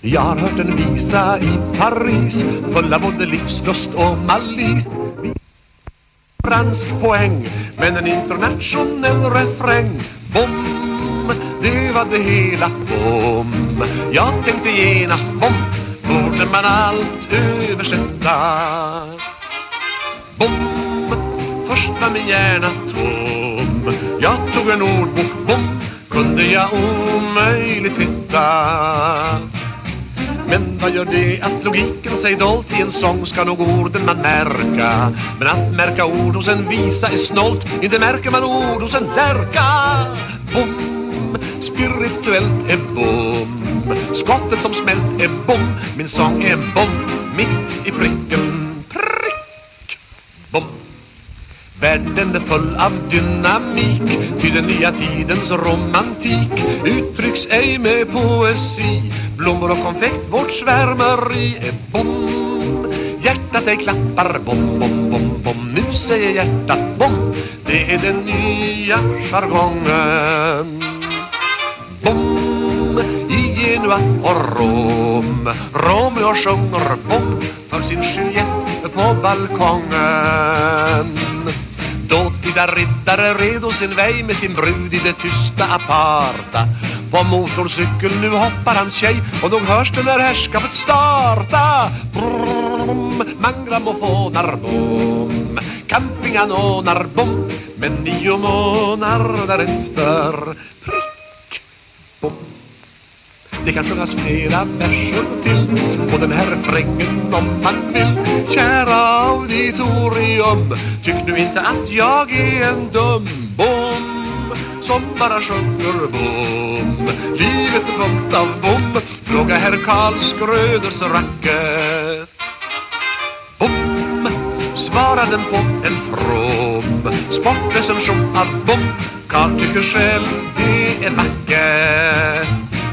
Jag har hört en visa i Paris Full av både livslust och malis Fransk poäng Men en internationell refräng. Bom, det var det hela. Bom, jag tänkte genast Bom, borde man allt översätta? Bom, först var min hjärna tom. Jag tog en ordbok. Bom, kunde jag omöjligt hitta? Men vad gör det att logiken sig dolt? I en sång ska nog orden man märka. Men att märka ord hos en visa är snålt Inte märker man ord hos en lärka. Bom, spirituellt är bom. Skottet som smält är bom. Min sång är en bom. Mitt i pricken Världen är full av dynamik. Ty den nya tidens romantik Uttrycks ej med poesi. Blommor och konfekt, vårt svärmeri är bom. Hjärtat ej klappar, bom, bom, bom, bom. Nu säger hjärtat bom. Det är den nya jargongen. Bom, i Genua och Rom. Romeo sjunger bom för sin Juliette på balkongen. Dåtida riddare redo sin väg med sin brud i det tysta aparta. På motorcykel nu hoppar hans tjej och nog hörs det när härskapet starta. Brum, man grammofonar bom Campinganonar bom Men nio månader därefter Prick, bom det kan sjungas flera verser till på den här refrängen om man vill Kära auditorium Tyck nu inte att jag är en dum bom Som bara sjunger bom. Livet är fullt av bom. Fråga herr Karl Skröders racket. Bom Svara den på en from Sportrecension av bom. Karl tycker själv det är vackert.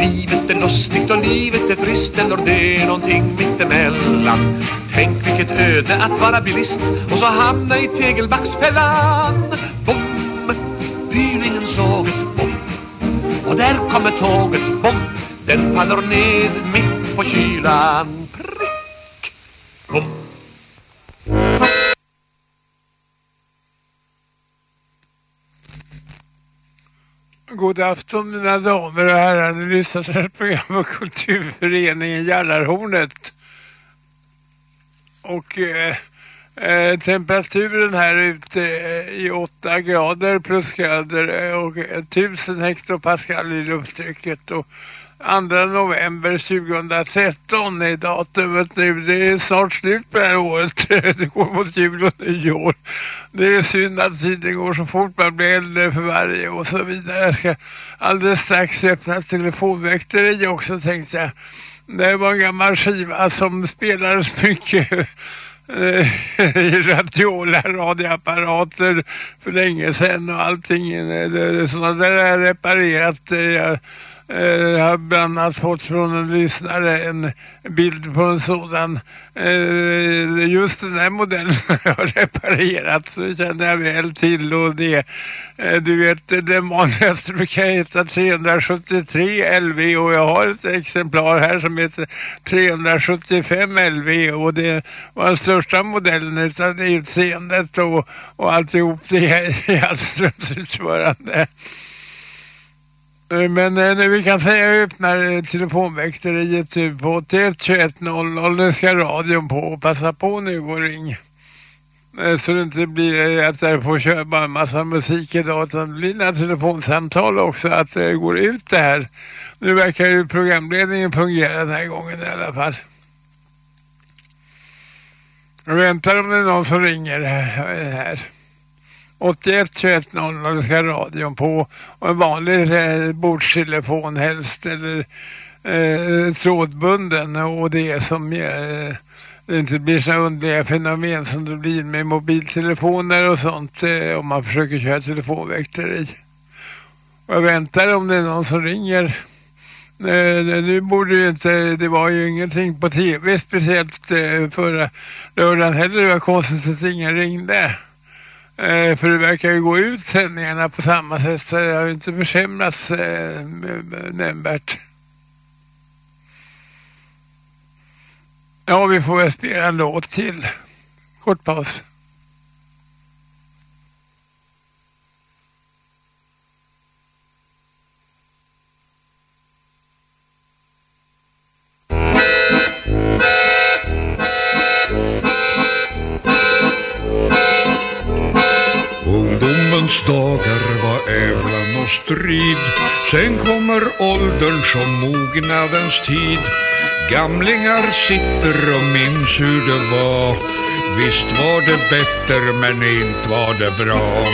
Livet är lustigt och livet är trist Eller det är någonting mittemellan. Tänk vilket öde att vara bilist Och så hamna i tegelbacksfällan. Bom, byringen såg ett bom. Och där kommer tåget, bom. Den faller ned mitt på kylan. Prick, bom. God afton mina damer och herrar. Ni lyssnar till ett program på Kulturföreningen Jallarhornet. Och eh, eh, temperaturen här ute eh, i 8 grader plusgrader grader eh, och eh, 1000 hektopascal i lufttrycket. Och 2 november 2013 är datumet nu. Det är snart slut på det här året. Det går mot jul och nyår. Det är synd att tiden går så fort. Man blir äldre för varje och så vidare. Jag ska alldeles strax öppna telefonväkteri också tänkte jag. Det var en gammal skiva som spelades mycket eh, i radiola, radioapparater för länge sedan och allting. Sådana där har reparerat. Jag Eh, jag har bland annat fått från en lyssnare en bild på en sådan. Eh, just den här modellen har jag reparerat så känner jag väl till och det. Eh, du vet, den vanligaste brukar heta 373 LV och jag har ett exemplar här som heter 375 LV och det var den största modellen utav det utseendet och, och alltihop det är Hallströms utförande. Eh, men eh, vi kan säga jag öppnar eh, telefonväxteriet eh, på 81 21 00. Nu ska radion på. Passa på nu och ring. Eh, så det inte blir att jag får köra bara en massa musik idag. Utan det blir några telefonsamtal också. Att det går ut det här. Nu verkar ju programledningen fungera den här gången i alla fall. Jag väntar om det är någon som ringer här. 81 21 00 ska radion på och en vanlig eh, bordstelefon helst eller eh, trådbunden och det som eh, det inte blir så underliga fenomen som det blir med mobiltelefoner och sånt eh, om man försöker köra telefonväkteri. Och jag väntar om det är någon som ringer. Eh, nu borde ju inte, det var ju ingenting på tv speciellt eh, förra lördagen heller. Det var konstigt att ingen ringde. Eh, för det verkar ju gå ut sändningarna på samma sätt så det har ju inte försämrats eh, nämnvärt. Ja, vi får väl spela en låt till. Kort paus. Och strid. Sen kommer åldern som mognadens tid. Gamlingar sitter och minns hur det var. Visst var det bättre men inte var det bra.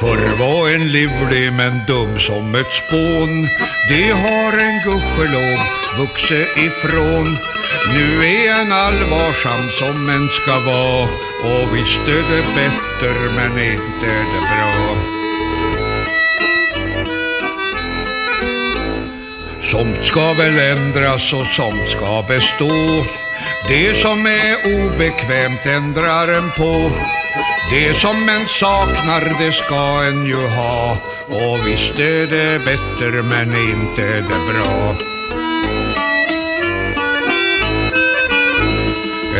Förr var en livlig men dum som ett spån. Det har en gudskelov vuxit ifrån. Nu är en allvarsam som en ska vara Och visst är det bättre men inte är det bra. Somt ska väl ändras och somt ska bestå. Det som är obekvämt ändrar en på. Det som en saknar det ska en ju ha. Och visst är det bättre men inte är det bra.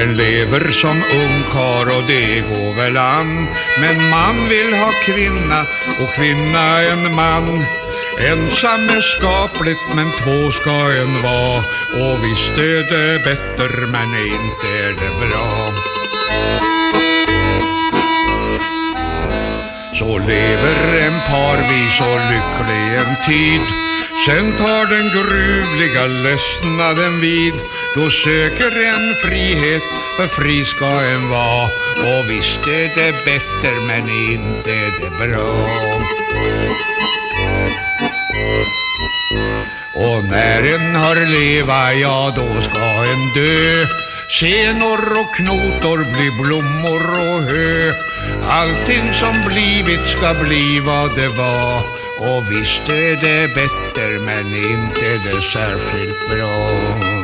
En lever som ungkar och det går väl an. Men man vill ha kvinna och kvinna en man. Ensam är skapligt men två ska en vara. Och visst är det bättre men inte är det bra. Så lever en parvis och lycklig en tid. Sen tar den gruvliga ledsnaden vid. Då söker en frihet, för fri ska en vara. Och visst är det bättre men inte är det bra. Och när en har leva, ja då ska en dö. Senor och knotor blir blommor och hö. Allting som blivit ska bli vad det var. Och visst är det bättre men inte det särskilt bra.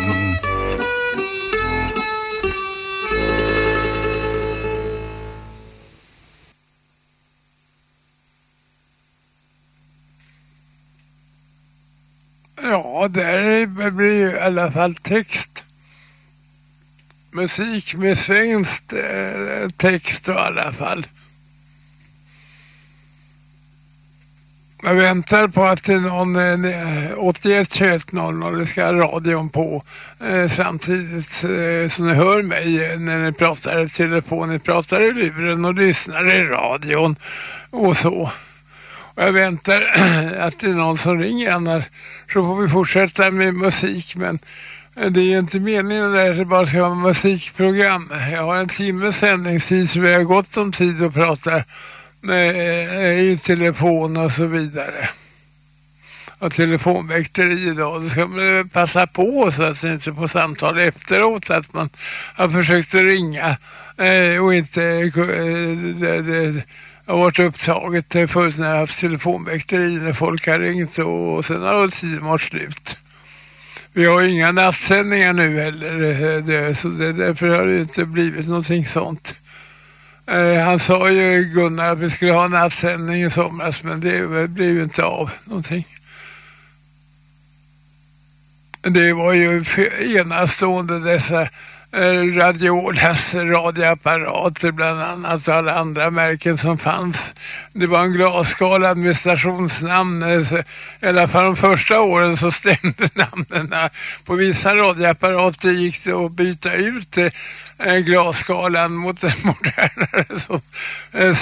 Där blir ju i alla fall text. Musik med svenskt eh, text i alla fall. Jag väntar på att det är någon eh, 81 21 00 det ska radion på eh, samtidigt eh, som ni hör mig eh, när ni pratar i telefon, ni pratar i luren och lyssnar i radion och så. Och jag väntar att det är någon som ringer annars så får vi fortsätta med musik men eh, det är ju inte meningen att det bara ska vara musikprogram. Jag har en timmes sändningstid så vi har gott om tid att prata med, eh, i telefon och så vidare. Och telefonväkteri idag. Då ska man passa på så att det inte får samtal efteråt att man har försökt att ringa eh, och inte det, det, har varit upptaget förut när jag haft telefonväkteri när folk har ringt och, sen har tiden varit slut. Vi har inga nattsändningar nu heller eh, det, så det, därför har det inte blivit någonting sånt. Eh, han sa ju Gunnar att vi skulle ha nattsändning i somras men det blev ju inte av någonting. Det var ju enastående dessa Eh, Radiolas radioapparater bland annat och alla andra märken som fanns. Det var en glasskala stationsnamn. Eh, I alla fall de första åren så stämde namnen. På vissa radioapparater gick det att byta ut eh, glasskalan mot den modernare som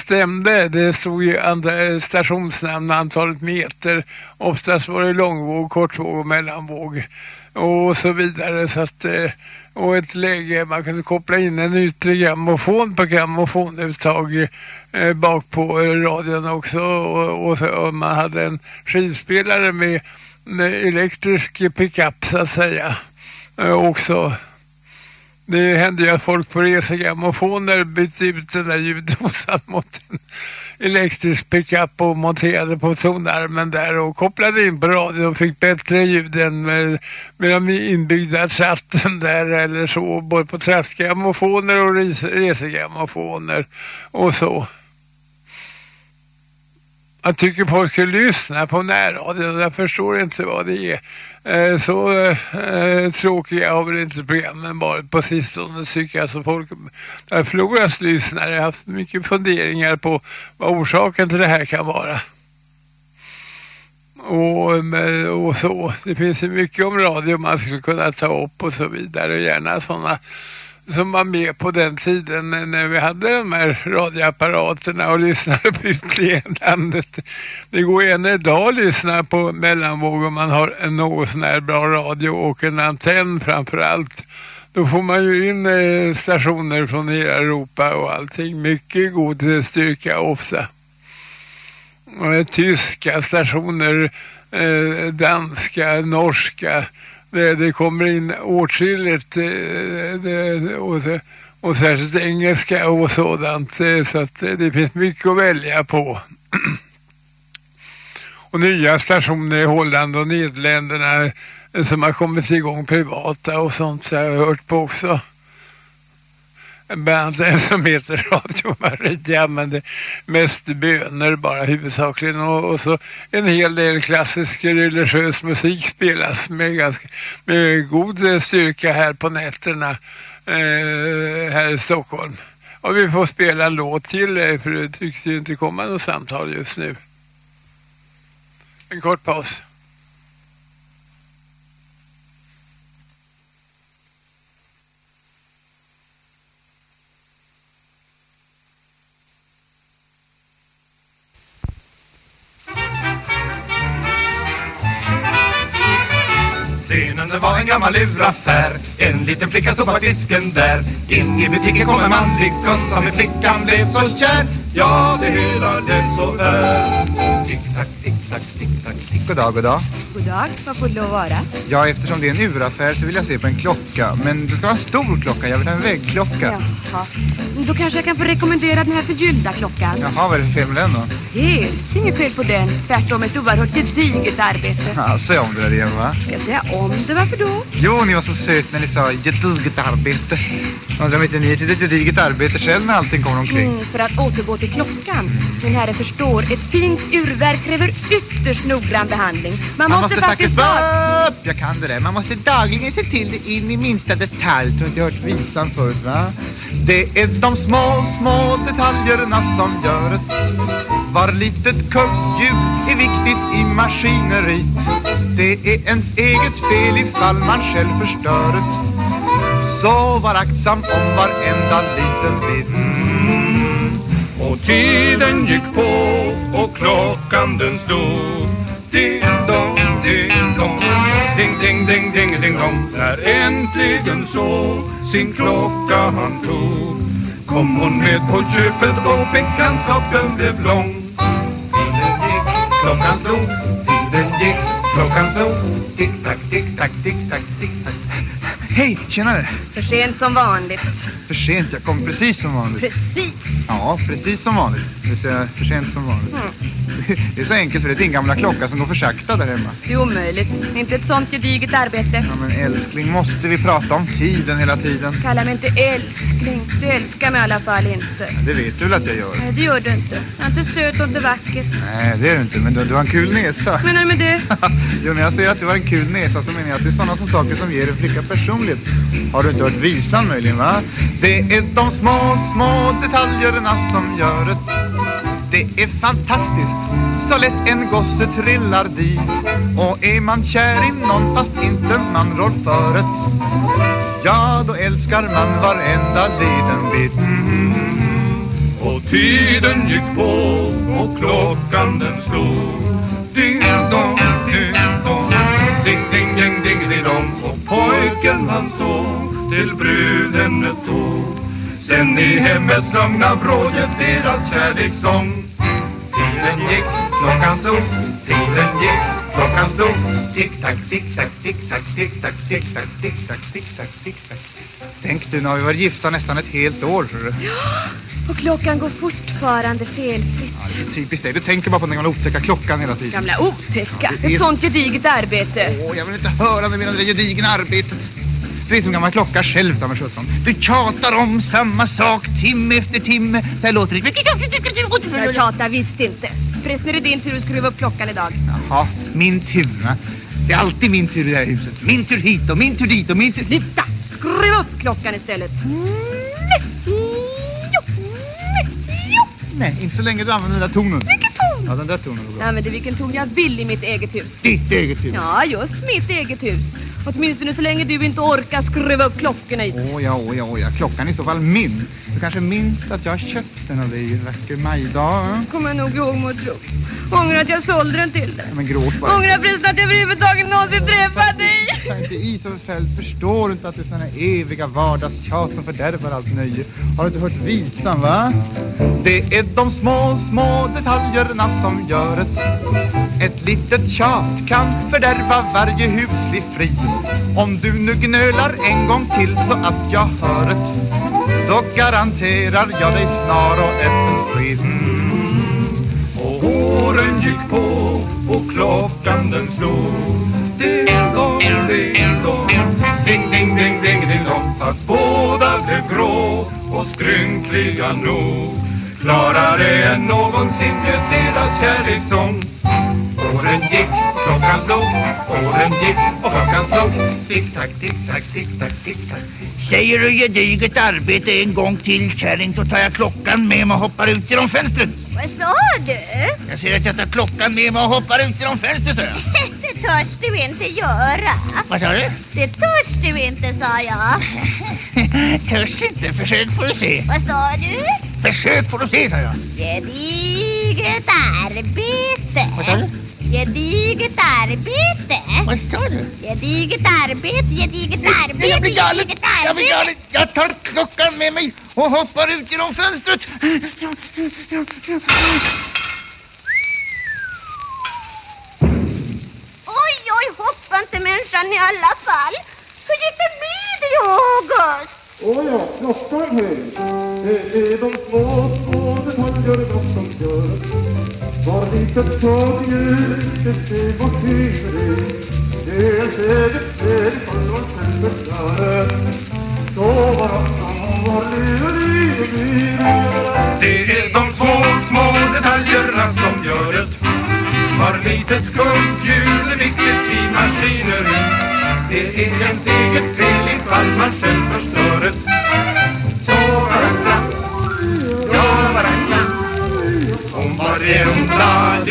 stämde. Det stod ju andra stationsnamn, antalet meter. Oftast var det långvåg, kortvåg och mellanvåg och så vidare så att eh, och ett läge man kunde koppla in en yttre grammofon på grammofonuttag eh, bak på eh, radion också. Och, och, och, man hade en skivspelare med, med elektrisk pickup så att säga. Eh, också. Det hände ju att folk på resegrammofoner bytte ut den där ljuddosan mot en elektrisk pickup och monterade på tonarmen där och kopplade in på radion och fick bättre ljud än med, med de inbyggda chatten där eller så, både på traskgrammofoner och resegrammofoner och så. jag tycker folk ska lyssna på närradion. Jag förstår inte vad det är. Eh, så eh, tråkiga har väl inte programmen varit på sistone tycker jag. Så folk har förlorat lyssnare. Jag har haft mycket funderingar på vad orsaken till det här kan vara. Och, och så. Det finns ju mycket om radio man skulle kunna ta upp och så vidare. Gärna sådana som var med på den tiden när vi hade de här radioapparaterna och lyssnade på landet. Det går än idag att lyssna på mellanvåg om man har en något sån här bra radio och en antenn framförallt. Då får man ju in eh, stationer från hela Europa och allting. Mycket god styrka ofta. Tyska stationer, eh, danska, norska det, det kommer in åtskilligt eh, det, och, och särskilt engelska och sådant eh, så att eh, det finns mycket att välja på. och nya stationer i Holland och Nederländerna som har kommit igång privata och sånt så jag har hört på också band som heter Radio Maria men det är mest böner bara huvudsakligen och, och, så en hel del klassisk religiös musik spelas med, ganska, med god styrka här på nätterna eh, här i Stockholm. Och vi får spela en låt till eh, för det tycks ju inte komma något samtal just nu. En kort paus. Scenen det var en gammal uraffär En liten flicka stod på disken där In i butiken kom en manlig kund Som i flickan blev så kär Ja, det hela det så där Tick-tack, tick-tack, tick-tack, tick God dag, god dag. God dag, vad får det lov vara? Ja, eftersom det är en uraffär så vill jag se på en klocka. Men det ska vara en stor klocka, jag vill ha en väggklocka. Jaha, då kanske jag kan få rekommendera den här förgyllda klockan. Jaha, vad är det för fel med den då? Helt, inget fel på den. Tvärtom ett oerhört gediget arbete. Ja, säg om det där igen va? Ska jag säga om det, varför då? Jo, ni var så söt när ni sa gediget arbete. Undrar om inte ni är ett gediget arbete själv när allting kommer omkring. Mm, för att återgå till klockan. Min herre förstår, ett fint urverk kräver ytterst noggrann behandling. Man, Man måste, måste faktiskt upp! Jag kan det där. Man måste dagligen se till det in i minsta detalj. Tror inte jag hört visan förut va? Det är de små, små detaljerna som gör ett Var litet kugghjul är viktigt i maskineriet Det är ens eget fel ifall man själv förstör det Så var aktsam om varenda liten bit. Mm. Och tiden gick på och klockan den stod. Ding dong, ding dong Ding ding ding ding ding dong. När äntligen så sin klocka han tog Kom hon med på köpet och fickan saken blev lång. Tiden gick, klockan slog Tiden gick, klockan slog Tick-tack, tick-tack, tick-tack, tick-tack Hej, tjenare. För sent som vanligt. För sent, jag kom precis som vanligt. Precis? Ja, precis som vanligt. Det vill säga för sent som vanligt. Mm. Det är så enkelt för det är din gamla klocka som går för sakta där hemma. Det är omöjligt. Inte ett sånt gediget arbete. Ja, men älskling, måste vi prata om tiden hela tiden? Kalla mig inte älskling. Du älskar mig i alla fall inte. Ja, det vet du väl att jag gör? Nej, det gör du inte. Jag är inte söt och inte vacker. Nej, det är du inte. Men du, du har en kul näsa. Menar du med det? jo, när jag säger att du har en kul näsa så menar jag att det är sådana som saker som ger en flicka personlighet. Har du inte hört visan möjligen, va? Det är de små, små detaljerna som gör det. Det är fantastiskt så lätt en gosse trillar dit Och är man kär i någon fast inte man rår för det Ja, då älskar man varenda liten bit mm. Och tiden gick på och klockan den slog Ding dong, ding dong Ding ding ding ding ding dong Och pojken han såg till bruden ett tåg Sen i hemmets lugna vrå deras kärlekssång Tiden gick, klockan slog, tiden gick, klockan slog. Tick-tack, tick-tack, tick-tack, tick-tack, tick-tack, tick-tack, tick-tack, tick-tack. Tänk du, nu har vi varit gifta nästan ett helt år. Ja, och klockan går fortfarande felfritt. Ja, det är typiskt dig. Du tänker bara på den gamla otäcka klockan hela tiden. Gamla otäcka? Ja, är... Ett sånt gediget arbete. Åh, jag vill inte höra med det gedigna arbetet. Du är som gammal klocka själv, damer sjutton. Du tjatar om samma sak timme efter timme. Så här låter det. Jag tjatar visst inte. Förresten är det din tur att skruva upp klockan idag. Jaha, min tur? Det är alltid min tur i det här huset. Min tur hit och min tur dit och min tur... Sluta! Skruva upp klockan istället. Nej, inte så länge du använder den där tonen. Vilken ton? Ja, den där tonen var bra. använder vilken ton jag vill i mitt eget hus. Ditt eget hus. Ja, just mitt eget hus. Åtminstone så länge du inte orkar skruva upp klockorna hit. Åh ja, åh ja, åh ja. Klockan är i så fall min. Du kanske minns att jag köpt den av dig en vacker majdag? eh? Kommer jag nog ihåg mot tro. Ångrar att jag sålde den till dig. Ja, men gråt bara. Ångrar förresten att jag överhuvudtaget någonsin träffade dig. Ta inte i så förfärligt. Förstår du inte att det är såna eviga vardagstjat som fördärvar allt nöje? Har du inte hört visan, va? Det är de små, små detaljerna som gör ett litet tjat kan fördärva varje huslig frid Om du nu gnölar en gång till så att jag hör det Då garanterar jag dig snar och öppen strid. Mm. Och åren gick på och klockan den slog. Ding dong, ding dong. Ding, ding, ding, ding, ding dong. Fast båda blev grå och skrynkliga nog. Klarare än någonsin ljöd deras kärlekssång Åren gick, klockan slog Åren gick och klockan slog Tick-tack, tick-tack, tick-tack, tick-tack Säger du gediget arbete en gång till kärring så tar jag klockan med mig och hoppar ut genom fönstret. Vad sa du? Jag säger att jag tar klockan med mig och hoppar ut genom fönstret, sa jag. Det törs du inte göra. Vad sa du? Det törs du inte, sa jag. Törs inte. Försök får du se. Vad sa du? Försök får du se, sa jag. Gediget arbete. Vad sa du? Gediget arbete. Vad sa du? Gediget arbete, gediget arbete, Jag blir galen. gediget Jag blir galen. Jag tar klockan med mig och hoppar ut genom fönstret. Oj, oj, hoppa inte människan i alla fall. Hur gick det med dig, August? Åh ja, klockan hej. Det är de små, små detaljerna som gör var litet tag i ljuset steg vårt huvud. Det är ett eget steg för vårt själva större Så var afton var livet, livet, livet Det är de små, små detaljerna som gör det var litet kugghjul viktigt i maskineri Det är ens eget fel ifall man själv förstör det Om varenda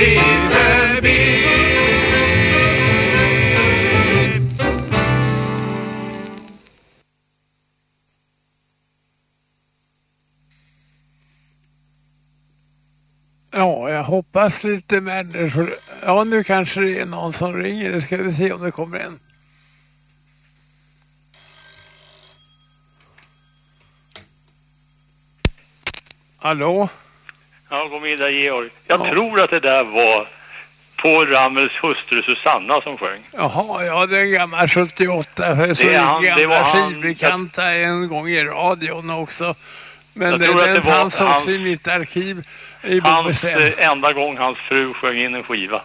Ja, jag hoppas lite människor. Ja, nu kanske det är någon som ringer. Nu ska vi se om det kommer en. Hallå? Ja, god middag Georg. Jag Ja. tror att det där var Paul Ramels hustru Susanna som sjöng. Jaha, ja det är en gammal 78. För så Det är han- det var han- skivbekanta en gång i radion också. Men Jag den, tror att det den var fanns också hans- i mitt arkiv i Hans eh, enda gång hans fru sjöng in en skiva.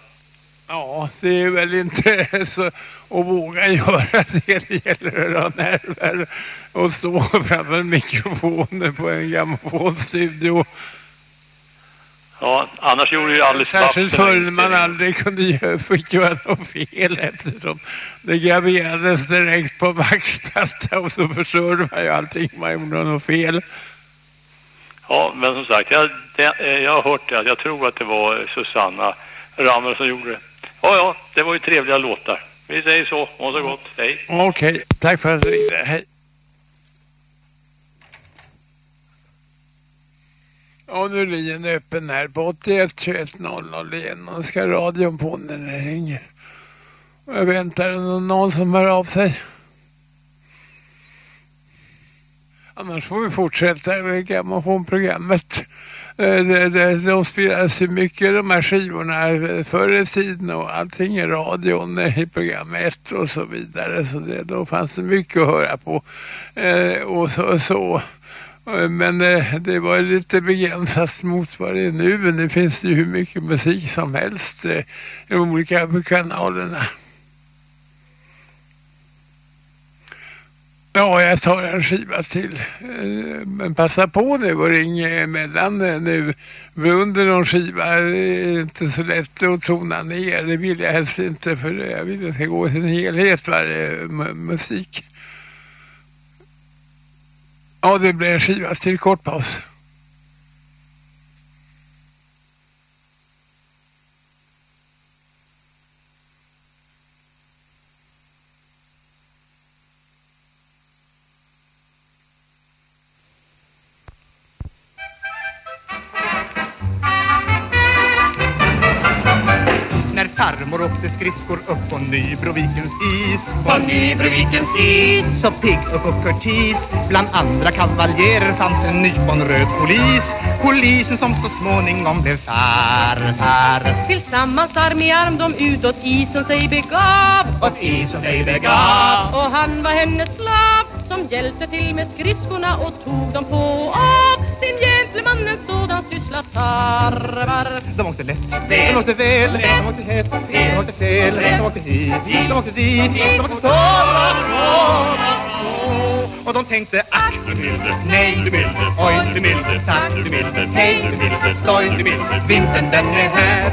Ja, det är väl inte så att våga göra det. Det gäller att ha nerver och stå framför mikrofonen på en grammofonstudio. Ja, annars gjorde ju alldeles Särskilt förr man aldrig kunde göra, fick göra något fel eftersom det graverades direkt på vaxplatta och så förstörde man ju allting man gjorde något fel. Ja, men som sagt, jag, det, eh, jag har hört det. Jag tror att det var Susanna Ramel som gjorde det. Ja, ja, det var ju trevliga låtar. Vi säger så. Må så gott. Hej. Okej, tack för att du ringde. Hej. Ja, nu är linjen öppen här på 81 21 00 igen. Och ska radion på när det ringer. Och jag väntar någon, någon som hör av sig. Annars får vi fortsätta med grammofonprogrammet. Eh, de, de, De spelas ju mycket de här skivorna eh, förr i tiden och allting i radion eh, i program 1 och så vidare. Så det, då fanns det mycket att höra på. Eh, och så. Och så. Eh, men eh, det var lite begränsat mot vad det är nu. Men nu finns det ju hur mycket musik som helst eh, i de olika kanalerna. Ja, jag tar en skiva till. Men passa på nu och ring emellan nu. Under någon skiva är det inte så lätt att tona ner. Det vill jag helst inte för jag vill att det ska gå i sin helhet varje musik. Ja, det blir en skiva till kort farmor åkte skridskor upp på Nybrovikens is. På Nybrovikens is. Så pigg och uppförtis Bland andra kavaljerer fanns en nyponröd polis. Polisen som så småningom blev farfar Tillsammans arm i arm de utåt isen sig begav. Åt isen sig begav. Och han var hennes slav som hjälpte till med skridskorna och tog dem på av Sin gentleman en sådan syssla tarvar De åkte lätt, de åkte väl, de åkte hett, de åkte fel, de åkte hit, de åkte dit, de åkte så, och de tänkte ack, Du milde, nej, du milde, oj, du milde, tack, du milde, hej, du milde, stoj, du milde. vintern den är här.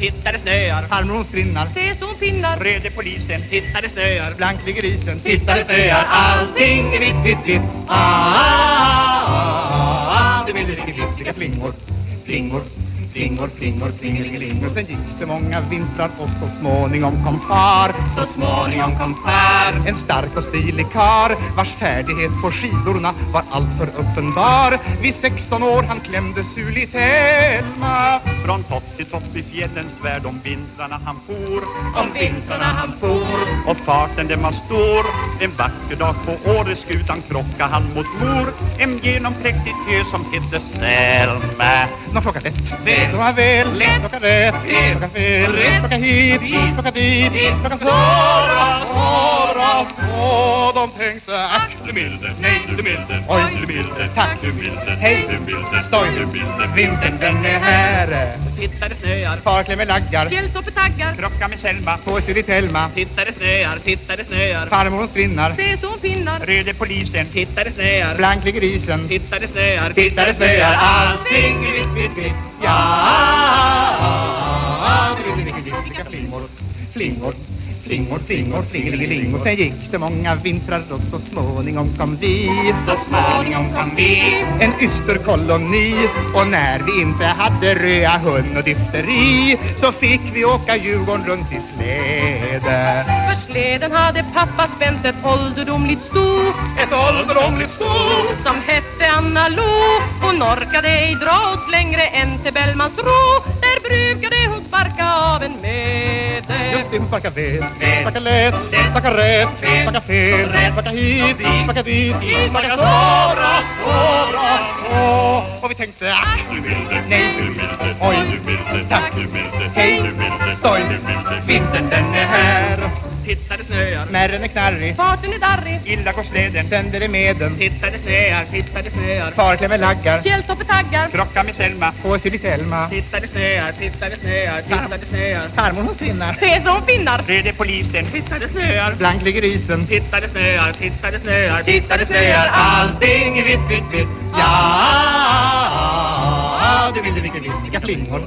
Titta det snöar. Farmor hon strinnar, Se som pinnar Röde polisen. Titta det snöar. blank ligger isen, Titta det snöar. Allting är vitt, vitt, vitt. Ah, ah, ah, ah. det vill det ligger vissiga flingor, flingor, flingor, flingelingelingor. Sen gick det många vintrar och så småningom kom far. Så småningom kom far. En stark och stilig kar vars färdighet på skidorna var alltför uppenbar. Vid 16 år han klämde Suli Telma. Från topp till topp i fjällens värld om vintrarna han for Om vintrarna han for. Och farten den var stor En vacker dag på Åreskutan krockade han mot mor En genompräktig ö som hette Selma De plockade lätt, de var väl, plockade rätt, plockade fel, plockade hit, plockade dit, plockade så, så, så, så. De tänkte ack, Du milde, nej du milde, Oj. du milde, Tack. du milde, Hej. du milde, Stoj. du milde vintern den är här. Titta det snöar. Far klämmer laggar, Fjälltoppetaggar Krocka med Selma, på Suli Telma. Titta det snöar. Titta det snöar. Farmor hon strinnar, Se som pinnar röde polisen Titta det snöar. blank ligger isen. Titta det snöar. Titta det snöar, allting är vitt, vitt, vitt. Ja, det vill det ligger vissiga flingor, flingor, flingor, flingor, flingelingelingor. Sen gick det många vintrar och så småningom kom vi. Så småningom kom vi. En ysterkoloni och när vi inte hade röa hund och difteri så fick vi åka Djurgården runt i släde. För släden hade pappa spänt ett ålderdomligt sto Ett ålderdomligt sto Som hette Anna Lo Hon orkade ej dra oss längre än till Bellmans ro Där brukade hon sparka av en mede Just det, hon sparkar väl, sparkar lätt, sparkar rätt, sparkar fel, sparkar hit, sparkar dit, sparkar så bra, så bra, så. Och vi tänkte, ack, Nej. Oj. Tack. Hej. stoj, vintern den är här. Titta det snöar. Märren är knarrig, Farten är darrig Illa går släden, tänder i meden, Titta det snöar. Titta det snöar. far klämmer laggar, Fjälltoppetaggar krocka med Selma på Suli Selma. Titta det snöar. Titta det snöar. Titta det snöar. Farmor hon strinnar, Se som pinnar Röde polisen, Titta det snöar. blank ligger isen. Titta det snöar. Titta det snöar. Titta det snöar allting är vitt, vitt, vitt. Ja, du vill det vilka vissiga flingor,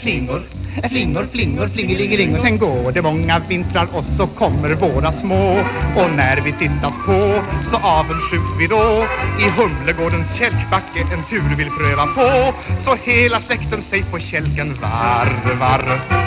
flingor, flingor, flingor, flingelingelingor. Sen går det många vintrar och så kommer våra små. Och när vi tittat på så avundsjuks vi då. I Humlegårdens kälkbacke en tur vill pröva på. Så hela släkten sig på kälken varvar.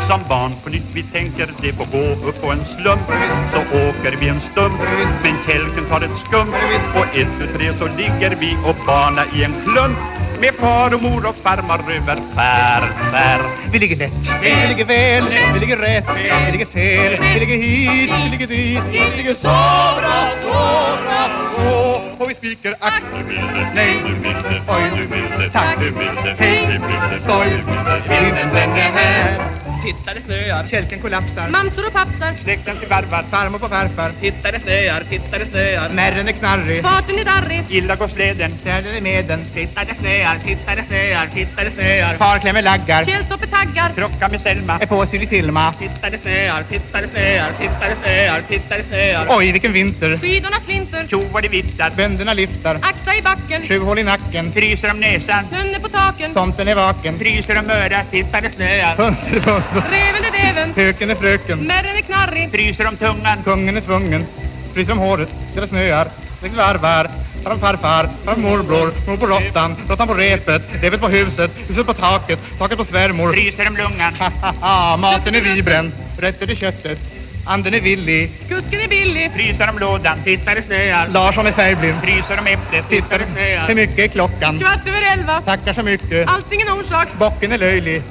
Som barn på nytt vi tänker det får gå upp på en slump Så åker vi en stump Men kälken tar ett skum Och ett, tu, tre så ligger vi och barna i en klump med far och mor och farmar över farfar Vi ligger lätt, vi ligger väl, vi ligger rätt, vi ligger fel, vi ligger hit, vi ligger dit, vi ligger så bra, så bra, så. Och vi skriker ack, Du milde, Nej. du milde, Oj. du milde, Tack. du milde, Hej. du milde, Stoj. du den är här. Titta det snöar. Kälken kollapsar. Mamsor och pappsar. Släkten till varvar. Farmor på farfar. Titta det snöar. Titta det snöar. Närren är knarrig. Farten är darrig. Illa går släden. Säden är med den. Titta det snöar. Titta det snöar. Titta det snöar. Far klämmer laggar. Källstopp är taggar. Krocka med Selma. Är på sig Tilma. Titta det snöar. Titta det snöar. Titta det snöar. Titta det snöar. Oj, vilken vinter. Skidorna flinter. Tjo vad det viftar. Bönderna lyfter. Akta i backen. Sju hål i nacken. Fryser om näsan. Snön är på taken. Tomten är vaken. Fryser om örat. Titta det snöar. Räven är räven. Höken är fröken. Märren är knarrig. Fryser om tungan. Kungen är tvungen. Fryser om håret. Det snöar. Det varvar. Från farfar, från morbror, mor på råttan, råttan på repet, repet på huset, huset på taket, taket på svärmor. Fryser om lungan. Haha, maten är vibren, rätt är köttet, anden är villig, Kusken är billig. Fryser om lådan. Titta det snöar. Larsson är färgblind. Fryser om äpplet. Titta det snöar. Hur mycket är klockan? Kvart över elva. Tackar så mycket. Allt ingen orsak. Bocken är löjlig,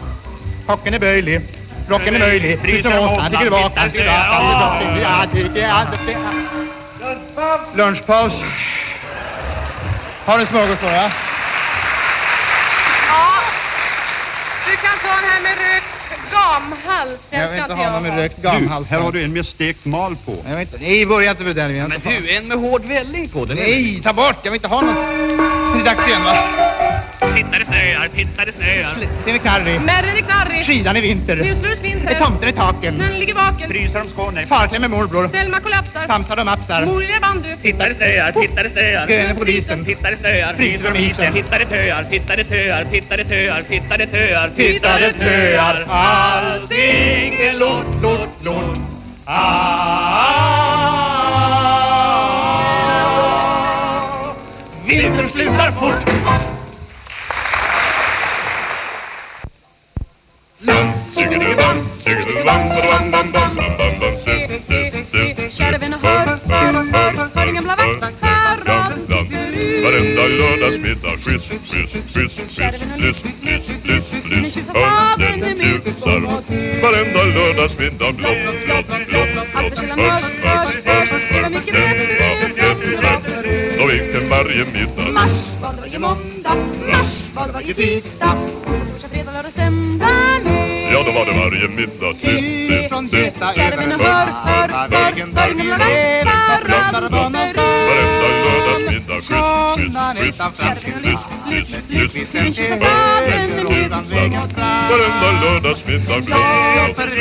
kocken är böjlig, rocken är möjlig, fryser om åt, han tycker tillbaka, han tycker tillbaka, han tycker tillbaka. Lunchpaus. Har du smörgåsbord, ja? Ja. Du kan ta den här med rökt gamhals. Den Jag vill inte ha någon med rökt gamhals. Här har du en med stekt mal på. Jag vill inte, nej, börja inte med den. Vill Men du, en med hård välling på. Den. Nej, ta bort! Jag vill inte ha någon. Det är dags igen, va? Titta det snöar. Titta det snöar. Den är knarrig. Märren är knarrig. Skidan i vinter. Är vinter. tomten i taken. Snön ligger vaken. Fryser om Skåne. Farkläm med morbror. Selma kollapsar. Samsar och mapsar. Mor lilla bandy. Titta det snöar. Titta det snöar. Gröna polisen. Titta det snöar. Fryser om isen. Det töar. Titta det töar. Titta det töar. Titta det töar. Titta det töar. Är lort, lort, lort. Ah. Vintern slutar fort. Kärven hör, hör, hör, hör ingen blava paraden Varenda lördagsmiddag Skiss, skiss, skiss, skiss Liss, liss, liss, Hönsen tjusar Varenda lördagsmiddag Blott, blott, blott, blott Hörs, hörs, hörs Hörs, jämma, jämma Och vilken varje middag. Mars var varje måndag, mars var varje tisdag. Torsdag, fredag, lördag, söndag Ja, då var det varje middag Sitt, Från sitt, sitt, Göta sitt Kärven hör, hör, hör, hör ingen blava paraden Varenda lördagsmiddag Skiss, skiss, skiss Liss, liss, liss, liss Hönsen tjusar Varenda lördagsmiddag Blott, blott, blott Då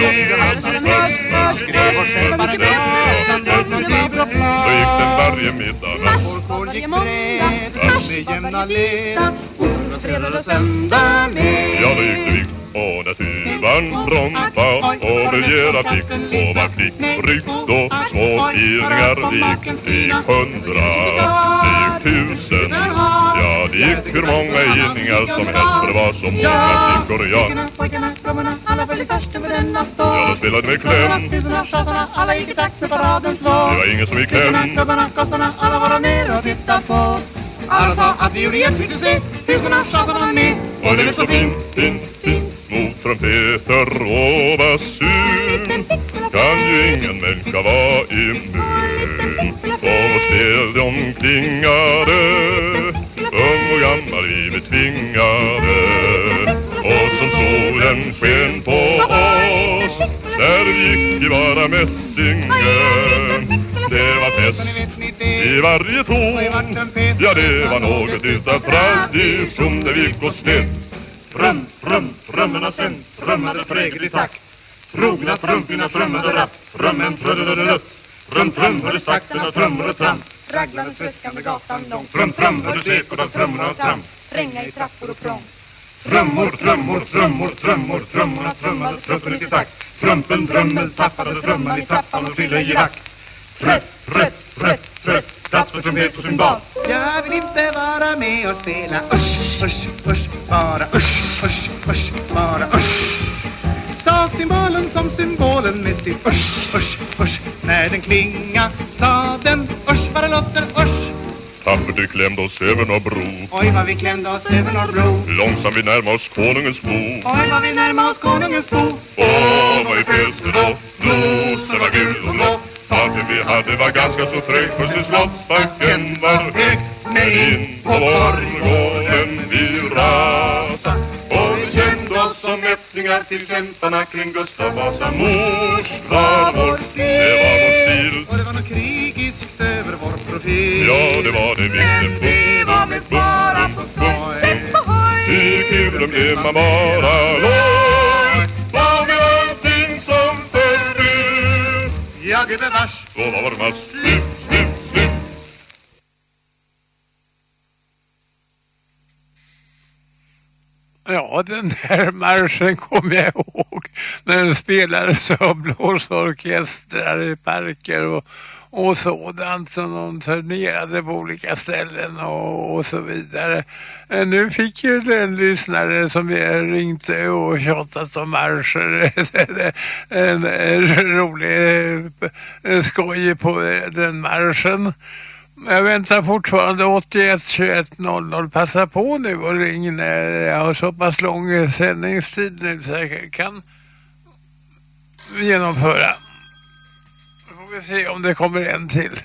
gick den varje middag varje måndag, mars var varje tisdag Onsdag, fredag och söndag med Ja, då gick det vik och när tuvan brompa och Brigera fick och var klick ryck då? Små tidningar gick i hundra det gick tusen. Ja det gick hur många gillningar som helst för det var så många flickor ja. Pojkarna, gummorna, alla följde först över denna stad ja de spelade med kläm alla gick i takt med paradens det lag var ingen som gick hem alla var nere och tittade på Alla sa att vi gjorde jättemycket se Tusorna, tjatarna med och det är så fint, fint, fint mot trumpeter och basun kan ju ingen människa vara immun. Och vårt spel de klingade. Ung och gammal vi betvingade och som solen sken på oss. Där gick i bara mässingen det var fest i varje ton ja det var något utav tradition det vi gick och snett Trum, trum, trummorna sen trummade i takt. Trogna trumpina trummade rapp Trummen trudeludelutt Trum, trum, takten av trummor och tramp. Ragglande tröskande gatan lång. Trum, trum, hördes ekot av trummorna och tramp. Spränga i trappor och prång. Trummor, trummor, trummor, trummor Trummorna trummade trumpen i takt. Trumpen, trummel, tappade trumman i trappan och fyllde i vakt Trött, trött, trött, trött Plats för trumpet och cymbal Jag vill inte vara med och spela. Usch, usch, usch, bara usch, usch, usch, bara usch. Sa symbolen som symbolen med sin usch, usch, usch. När den klinga sa den usch, vad det låter usch. Tappert vi klämde oss över någon bro. Oj vad vi klämde oss över norr bro. Långsamt vi närmade oss konungens bo. Oj vad vi närmade oss konungens bo. Åh, vad vi föste då Blåser var gul och blå. Taken vi hade var ganska så trög För sin slottsbacken var hög. Men in på Borggården vi rasa Och vi oss som ättlingar till kämparna kring Gustav Vasa mors var vår stil. Det var vår stil. Och det var något krigiskt över vår profil. Ja, det var det visst. Det var med fara på skeppet ohoj. I Kurum är man bara låg. Var med allting som förut. Ja, gubevars. Då var slut, slut. Ja, den här marschen kommer jag ihåg. När den spelades av blåsorkestrar i parker och, och sådant som de turnerade på olika ställen och, och så vidare. Eh, nu fick ju den lyssnare som jag ringte och tjatat om marscher en, en rolig eh, skoj på den marschen. Jag väntar fortfarande 81 21 00. Passa på nu och ring när jag har så pass lång sändningstid nu så jag kan genomföra. Då får vi se om det kommer en till.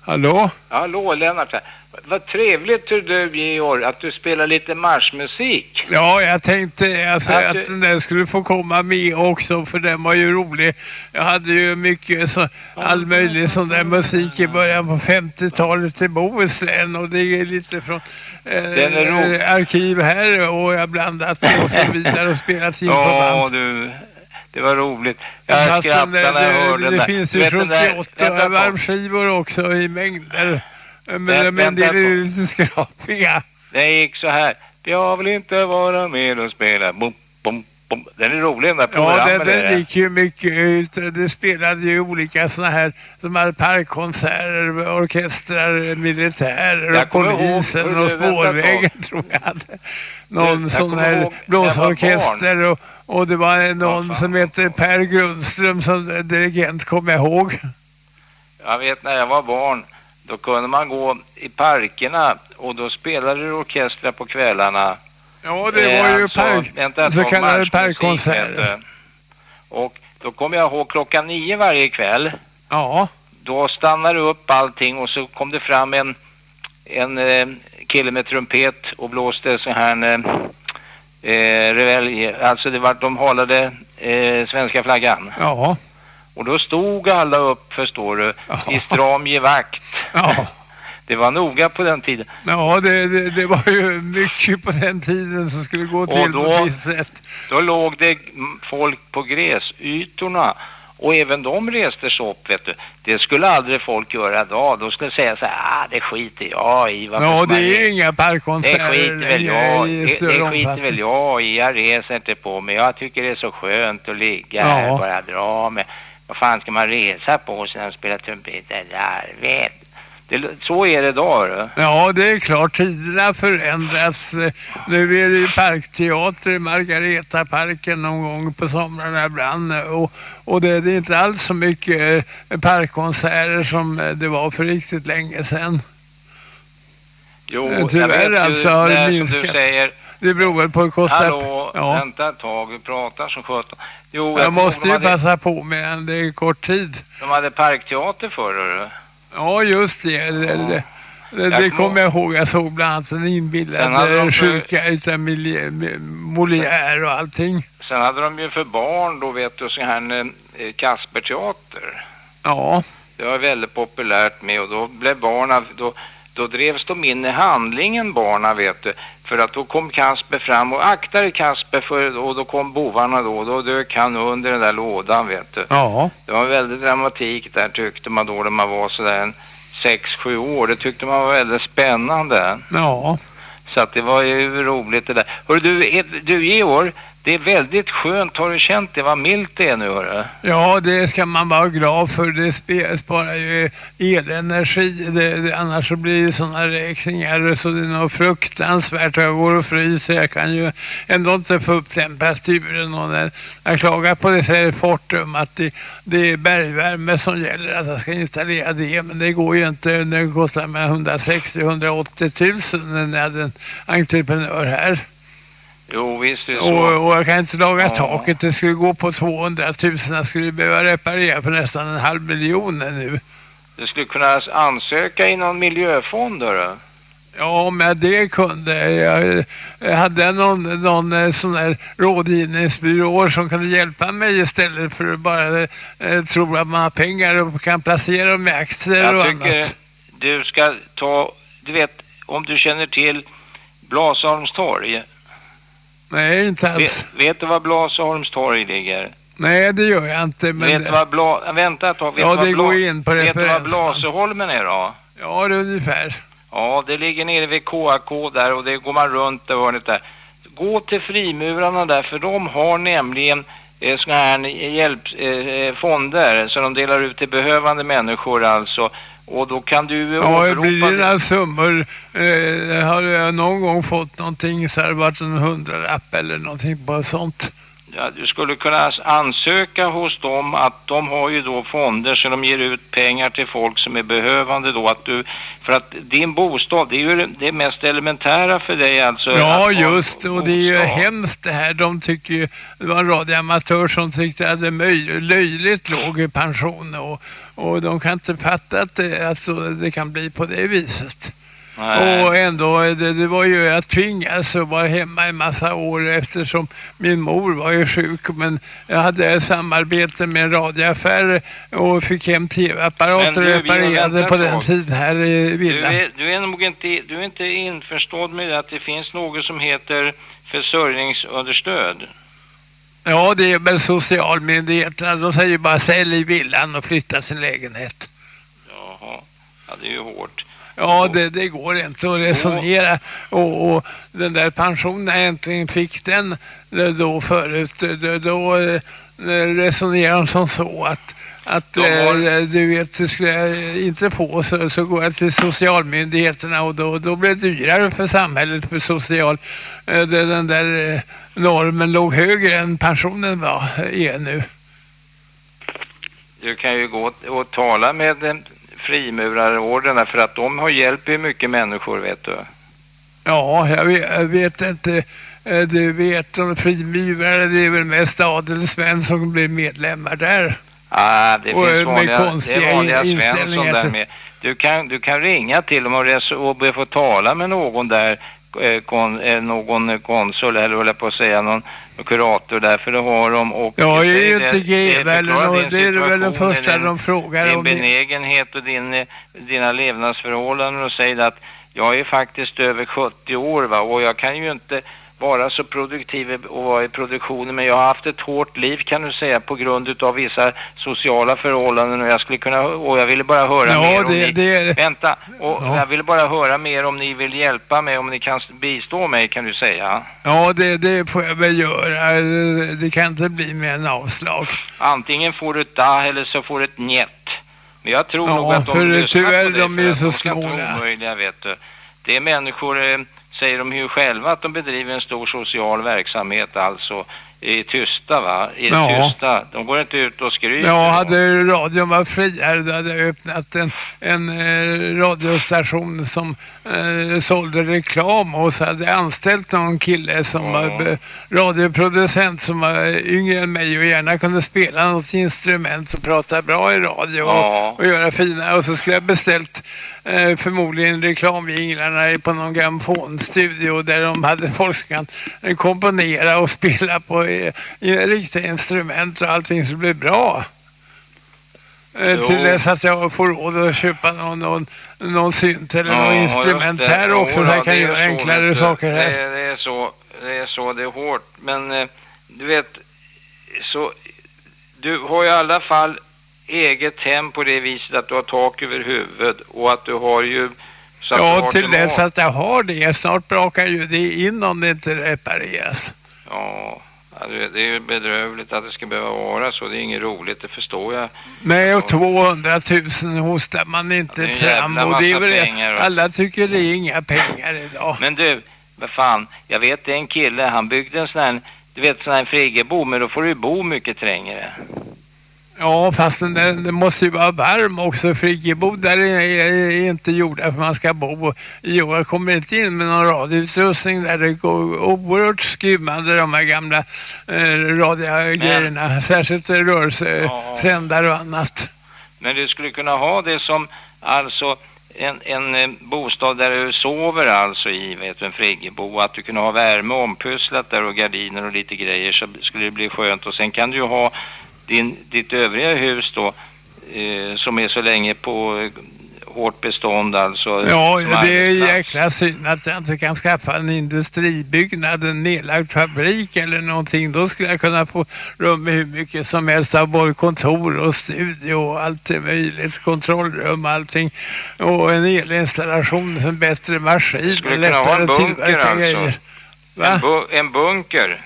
Hallå? Hallå Lennart här. Vad trevligt hur du Georg, att du spelar lite marschmusik. Ja, jag tänkte alltså, Att att du- den där skulle få komma med också för den var ju rolig. Jag hade ju mycket så, all möjlig sån där musik i början på 50-talet i Bohuslän och det är lite från eh, Den eh, arkiv här och jag blandat och så vidare och spelat in på Ja du, det var roligt. Jag den skrattade när jag det, hörde den det där. finns Du ju vet den där- 78 vänta ett tag. varmskivor också i mängder. Men, Vä- men det är ju lite skrapiga. Det gick så här. Jag vill inte vara med och spela. Bom, bom, bom. Den är rolig den där Ja, där. det gick ju mycket ut. Det spelade ju olika såna här, som här parkkonserter, orkestrar, militärer och polisen och spårvägen tror jag hade. Någon Jag sån här blåsorkester och, och det var någon som hette Per Grundström som dirigent kommer jag ihåg. Jag vet när jag var barn, då kunde man gå i parkerna och då spelade orkestrar på kvällarna. Ja, det Eh, var ju alltså, park, vänta så kallade parkkonserter. Och då kommer jag ihåg klockan nio varje kväll. Ja. Då stannade upp allting och så kom det fram en, en eh, kille med trumpet och blåste så här en eh, eh, revelj. Alltså det var, de hållade eh, svenska flaggan. Ja. Och då stod alla upp, förstår du, i stram givakt. Ja. Det var noga på den tiden. Ja, det, det, det var ju mycket på den tiden som skulle gå till då- på visst sätt. Då låg det folk på gräsytorna och även de reste sig upp, vet du. Det skulle aldrig folk göra idag. Då skulle säga så här, ah, det skiter jag i. Varför Ja, det är inga parkkonserter. Det skiter väl jag i det, det skiter väl jag i. Jag reser inte på mig. Jag tycker det är så skönt att ligga Ja. här och bara dra mig. Vad fan ska man resa på sig när man spelar trumpet? Det är larvigt. Det, så är det idag, du. Ja, det är klart. Tiderna förändras. Nu är det ju parkteater i Margaretaparken någon gång på somrarna ibland. Och, och det, det är inte alls så mycket eh, parkkonserter som eh, det var för riktigt länge sedan. Jo, Eh, jag tyvärr vet ju, alltså det som du säger, Det beror väl på det kostar... Hallå, ja. vänta ett tag, vi pratar som sjutton. Jo, Jag ihåg måste ju hade, passa på medan det är kort tid. de hade parkteater förr. Ja, just det. Det, det, det, Jag det kommer jag ihåg. Jag såg bland annat en inbillad de eh, utan miljö, mi- Molière och allting. Sen hade de ju för barn då, vet du, så här eh, Kasperteater. Ja. Det var väldigt populärt med och då blev barna, då, då drevs de in i handlingen barna vet du. För att då kom Kasper fram och akta dig Kasper för, och då kom bovarna då och då dök han under den där lådan vet du. Ja. Det var väldigt dramatik där tyckte man då när man var sådär en sex, sju år. Det tyckte man var väldigt spännande. Ja. Så att det var ju roligt det där. Hörru du, du Georg, det är väldigt skönt. Har du känt det? Vad milt det är nu hörru. Ja, det ska man vara glad för. Det sparar ju elenergi. Det, det, annars så blir det sådana räkningar så det är nog fruktansvärt. Jag går och fryser. Jag kan ju ändå inte få upp temperaturen. Och när jag klagar på det så är det Fortum att det, det är bergvärme som gäller att jag ska installera det. Men det går ju inte. Det kostar mig 160-180 000 när jag hade en entreprenör här. Jo, visst är det så. Och, och jag kan inte laga Ja. taket. Det skulle gå på 200 000. Jag skulle behöva reparera för nästan en halv miljon nu. Du skulle kunna ansöka i någon miljöfond hörru. Ja, men det kunde jag. Jag hade någon, någon eh, sån här rådgivningsbyrå som kunde hjälpa mig istället för att bara eh, tro att man har pengar och kan placera dem i aktier och Jag annat. tycker du ska ta, du vet, om du känner till Blasholms torg. Nej, inte alls. Vet, vet du var Blasholms torg ligger? Nej, det gör jag inte. Men vet du vad Bla... Vänta ett tag. Vet Ja, det Bla... går in på Vet du vad referensen. Blasöholmen är då? Ja, det är ungefär. Ja, det ligger nere vid KAK där och det går man runt det hörnet där. Gå till frimurarna där för de har nämligen eh, såna här hjälp, eh, fonder som de delar ut till behövande människor alltså. Och då kan du Ja, åberopa blir det. dina summor. Eh, har jag någon gång fått någonting så har det varit en hundralapp eller någonting på sånt. Ja, du skulle kunna ansöka hos dem att de har ju då fonder så de ger ut pengar till folk som är behövande då att du, för att din bostad, det är ju det- mest elementära för dig alltså. Ja, just. Och det är ju hemskt det här. De tycker ju, det var en radioamatör som tyckte att det är möj- löjligt låg pension och, och de kan inte fatta att det, alltså, det kan bli på det viset. Nej. Och ändå, det, det var ju, jag tvingades att vara hemma en massa år eftersom min mor var ju sjuk. Men jag hade samarbete med en radioaffär och fick hem tv-apparater du, och reparerade på den tiden här i Du villan. är, du är nog inte, du är inte införstådd med att det finns något som heter försörjningsunderstöd. Ja, det är väl socialmyndigheterna. De säger bara sälj villan och flytta sin lägenhet. Jaha, ja det är ju hårt. Ja, det, det går inte att resonera. Och, och den där pensionen, jag äntligen fick den eh, då förut, då, då eh, resonerar de som så att att eh, du vet, skulle jag inte få så, så går jag till socialmyndigheterna och då, då blir det dyrare för samhället för social. Eh, det, den där eh, normen låg högre än pensionen var, är nu. Du kan ju gå och tala med eh, frimurarorderna för att de har hjälpt ju mycket människor vet du. Ja, jag vet, jag vet inte. Du vet, de frimurare, det är väl mest adelsmän som blir medlemmar där. Ah, det Och, finns vanliga, det är vanliga Svensson där med. Du kan, du kan ringa till dem och, res- och få tala med någon där, eh, kon, eh, någon konsul eller jag på att säga, någon kurator där, för det har de. Och Ja, det är ju inte GV eller något, din det är väl den första din- de frågar din om. det- benägenhet och din, eh, dina levnadsförhållanden och säger att jag är faktiskt över 70 år va och jag kan ju inte vara så produktiv och vara i produktionen men jag har haft ett hårt liv kan du säga på grund utav vissa sociala förhållanden och jag skulle kunna och jag ville bara höra Ja, mer om det- ni det- vänta och Ja. jag ville bara höra mer om ni vill hjälpa mig om ni kan bistå mig kan du säga Ja, det, det får jag väl göra. Eh, Det kan inte bli mer än avslag. antingen får du ett da eller så får du ett njet men jag tror Ja, nog att de för lyssnar tyvärr, på dig de för är så de ska inte omöjliga vet du det är människor eh, säger de ju själva att de bedriver en stor social verksamhet alltså i tysta va? I Ja. tysta. De går inte ut och skryter. Ja, hade radion varit fri här, då hade jag öppnat en, en eh, radiostation som eh, sålde reklam och så hade jag anställt någon kille som var eh, radioproducent som var yngre än mig och gärna kunde spela något instrument och prata bra i radio Ja. och, och göra fina. Och så skulle jag beställt eh, förmodligen reklamjinglarna på någon grammofonstudio där de hade folk som kan eh, komponera och spela på i riktiga instrument och allting så blir bra. Eh, Jo. till dess att jag får råd att köpa någon, någon, någon synt eller någon instrument det. här också Jo, så ja, jag kan göra så, enklare du. saker här. Det, det är så, det är så, det är hårt. Men eh, du vet, så du har i alla fall eget hem på det viset att du har tak över huvudet och att du har ju så Ja, till dess att jag har det. Snart brakar ju det in om det inte repareras. Ja, ja, det är ju bedrövligt att det ska behöva vara så. Det är inget roligt, det förstår jag. Nej, och 200 000 hostar man inte en fram. Och det är väl, pengar, alla tycker det är inga pengar idag. Men du, vad fan, jag vet det är en kille, han byggde en sån här, du vet sån här friggebod, men då får du ju bo mycket trängre. Ja, fast den, den, måste ju vara varm också. Friggebodar är, är, är inte gjorda för man ska bo. I år kommer inte in med någon radioutrustning där det går oerhört skrymmande de här gamla eh, radiogrejerna. Särskilt rörelsesändare och annat. Men du skulle kunna ha det som, alltså, en, en eh, bostad där du sover alltså i, vet du, en friggebo. Att du kunde ha värme ompysslat där och gardiner och lite grejer så skulle det bli skönt. Och sen kan du ju ha din, ditt övriga hus då eh, som är så länge på eh, hårt bestånd alltså. Ja, det är jäkla synd att jag inte kan skaffa en industribyggnad, en nedlagd fabrik eller någonting. Då skulle jag kunna få rum med hur mycket som helst av både kontor och studio och allt möjligt. Kontrollrum och allting. Och en elinstallation, en bättre maskin. skulle kunna ha en bunker alltså. En, bu en bunker.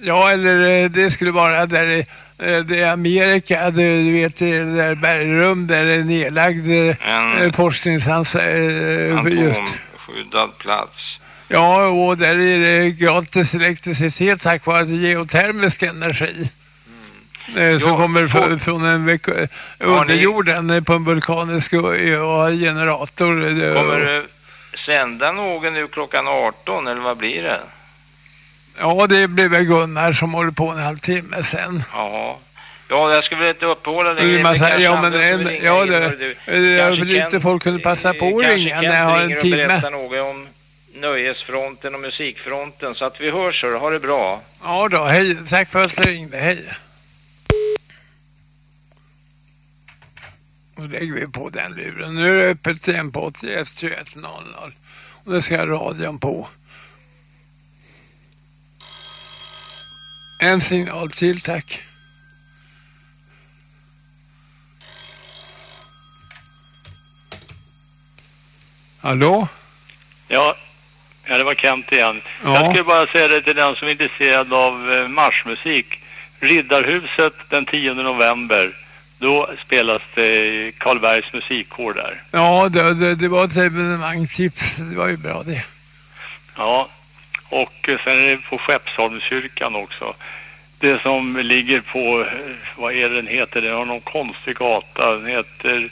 Ja, eller eh, det skulle vara där det, eh, det är Amerika, du vet, det där bergrum där det är nedlagd eh, En- eh, forskningsans... Eh, just. Atomskyddad plats. Ja, och där är det gratis elektricitet tack vare geotermisk energi. Eh, som Ja, kommer f- från en vek- Har under ni- jorden på en vulkanisk generator. Kommer du sända någon nu klockan 18 eller vad blir det? Ja, det blir väl Gunnar som håller på en halvtimme sen. Ja. Ja, jag skulle väl inte uppehålla dig. Kanske ja men en, ja det, du. Kanske är lite Kent- folk kunde passa på att Kanske ringa när jag har en och timme. berättar något om nöjesfronten och musikfronten. Så att vi hörs, hör. Ha det bra. Ja då, hej. Tack för att du ringde, hej. Då lägger vi på den luren. Nu är det öppet igen på 81 21 00. Och nu ska radion på. En signal till, tack. Hallå? Ja, ja det var Kent igen. Ja. Jag skulle bara säga det till den som är intresserad av eh, marschmusik. Riddarhuset den 10 november. Då spelas det Karlbergs musikkår där. Ja, det, det, det var ett evenemangstips. Det var ju bra det. Ja, och eh, sen är det på Skeppsholmskyrkan också. Det som ligger på, eh, vad är den heter? Den har någon konstig gata. Den heter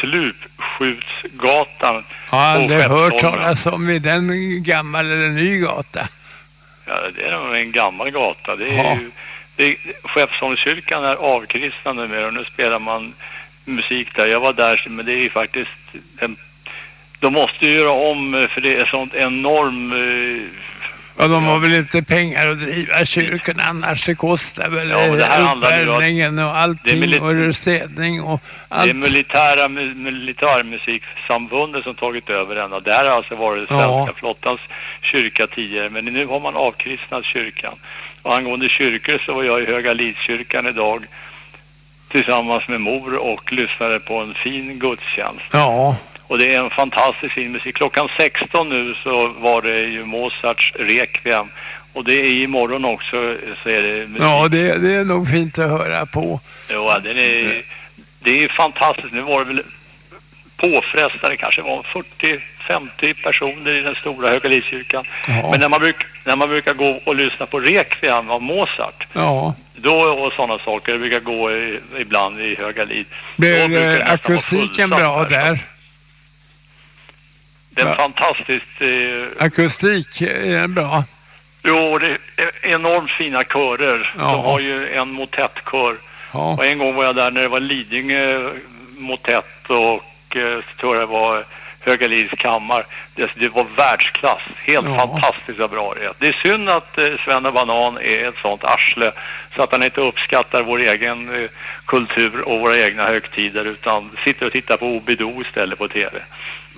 Slupskjutsgatan. Har aldrig hört talas om i den gammal eller ny gata. Ja, det är nog en gammal gata. Det är Ja. ju, det, Skeppsholmskyrkan är avkristnad numera och nu spelar man musik där. Jag var där, men det är ju faktiskt... En, de måste ju göra om eh, för det är sånt enorm... Ja, de har väl inte pengar att driva kyrkan annars. Det kostar väl Ja, men det här uppvärmningen och allting Det och städning och Det allt. är militära, mu- militärmusiksamfundet som tagit över den. Och det här har alltså varit Ja. svenska flottans kyrka tidigare. Men nu har man avkristnat kyrkan. Och angående kyrkor så var jag i Höga Lidskyrkan idag tillsammans med mor och lyssnade på en fin gudstjänst. Ja, Och det är en fantastisk fin musik. Klockan 16 nu så var det ju Mozarts Requiem. Och det är imorgon också så är det musik. ja det, det är nog fint att höra på. Jo, ja, den är, det är fantastiskt. Nu var det väl påfrestande kanske var 40-50 personer i den stora Höga Lidskyrkan. Ja. Men när man, bruk, när man brukar gå och lyssna på Requiem av Mozart, Ja, då och sådana saker, brukar gå i, ibland i Höga Lid. Då blir akustiken bra där. där? Det är Ja. fantastiskt... Eh, Akustik är den bra? jo, det är enormt fina körer. Ja. De har ju en motettkör. Ja. Och en gång var jag där när det var Lidingö motett och eh, tror jag det var Höga Lids kammar. Det, det var världsklass. Helt Ja. fantastiskt vad bra det är. Det är synd att eh, Svenne Banan är ett sånt arsle så att han inte uppskattar vår egen eh, kultur och våra egna högtider utan sitter och tittar på Obido istället på tv.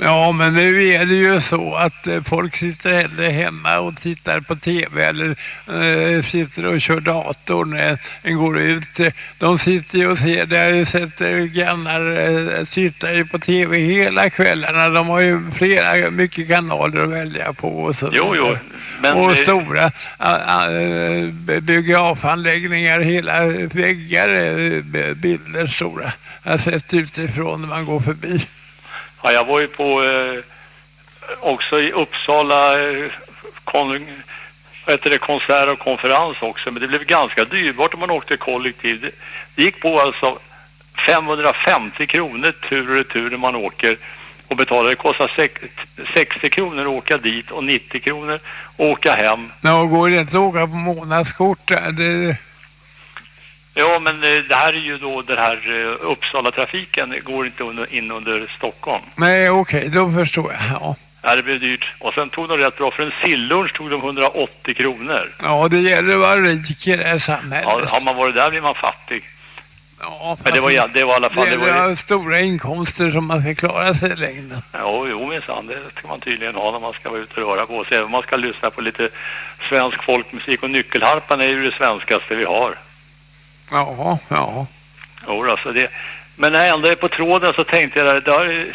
Ja, men nu är det ju så att eh, folk sitter hellre hemma och tittar på tv eller eh, sitter och kör datorn när en går ut. Eh, De sitter ju och ser, där jag har sett eh, grannar eh, sitta ju på tv hela kvällarna. De har ju flera, mycket kanaler att välja på och så Jo, jo, men och det- stora äh, biografanläggningar, hela väggar, eh, bilder stora. Jag har sett utifrån när man går förbi. Ja, jag var ju på eh, också i Uppsala eh, kon, vad heter det, konsert och konferens också. Men det blev ganska dyrbart om man åkte kollektivt. Det, det gick på alltså 550 kronor tur och retur när man åker och betalar. Det kostar 60 kronor att åka dit och 90 kronor att åka hem. Ja, går det inte att åka på månadskort? Det, Ja, men eh, det här är ju då den här eh, Uppsala-trafiken går inte in under Stockholm. Nej, okej, då förstår jag. Ja. Ja, det blev dyrt. Och sen tog de rätt bra. För en sillunch tog de 180 kronor. ja, det gäller att vara rik i det här samhället. Ja, har man varit där blir man fattig. Ja, Men det var, det var i alla fall... Det Det var ju, stora inkomster som man ska klara sig i längden. ja, jo, minsann. Det ska man tydligen ha när man ska vara ute och röra på sig. Även om man ska lyssna på lite svensk folkmusik. Och nyckelharpan är ju det svenskaste vi har. Ja, ja. Jo, alltså det... Men när jag ändå är på tråden så tänkte jag, det har,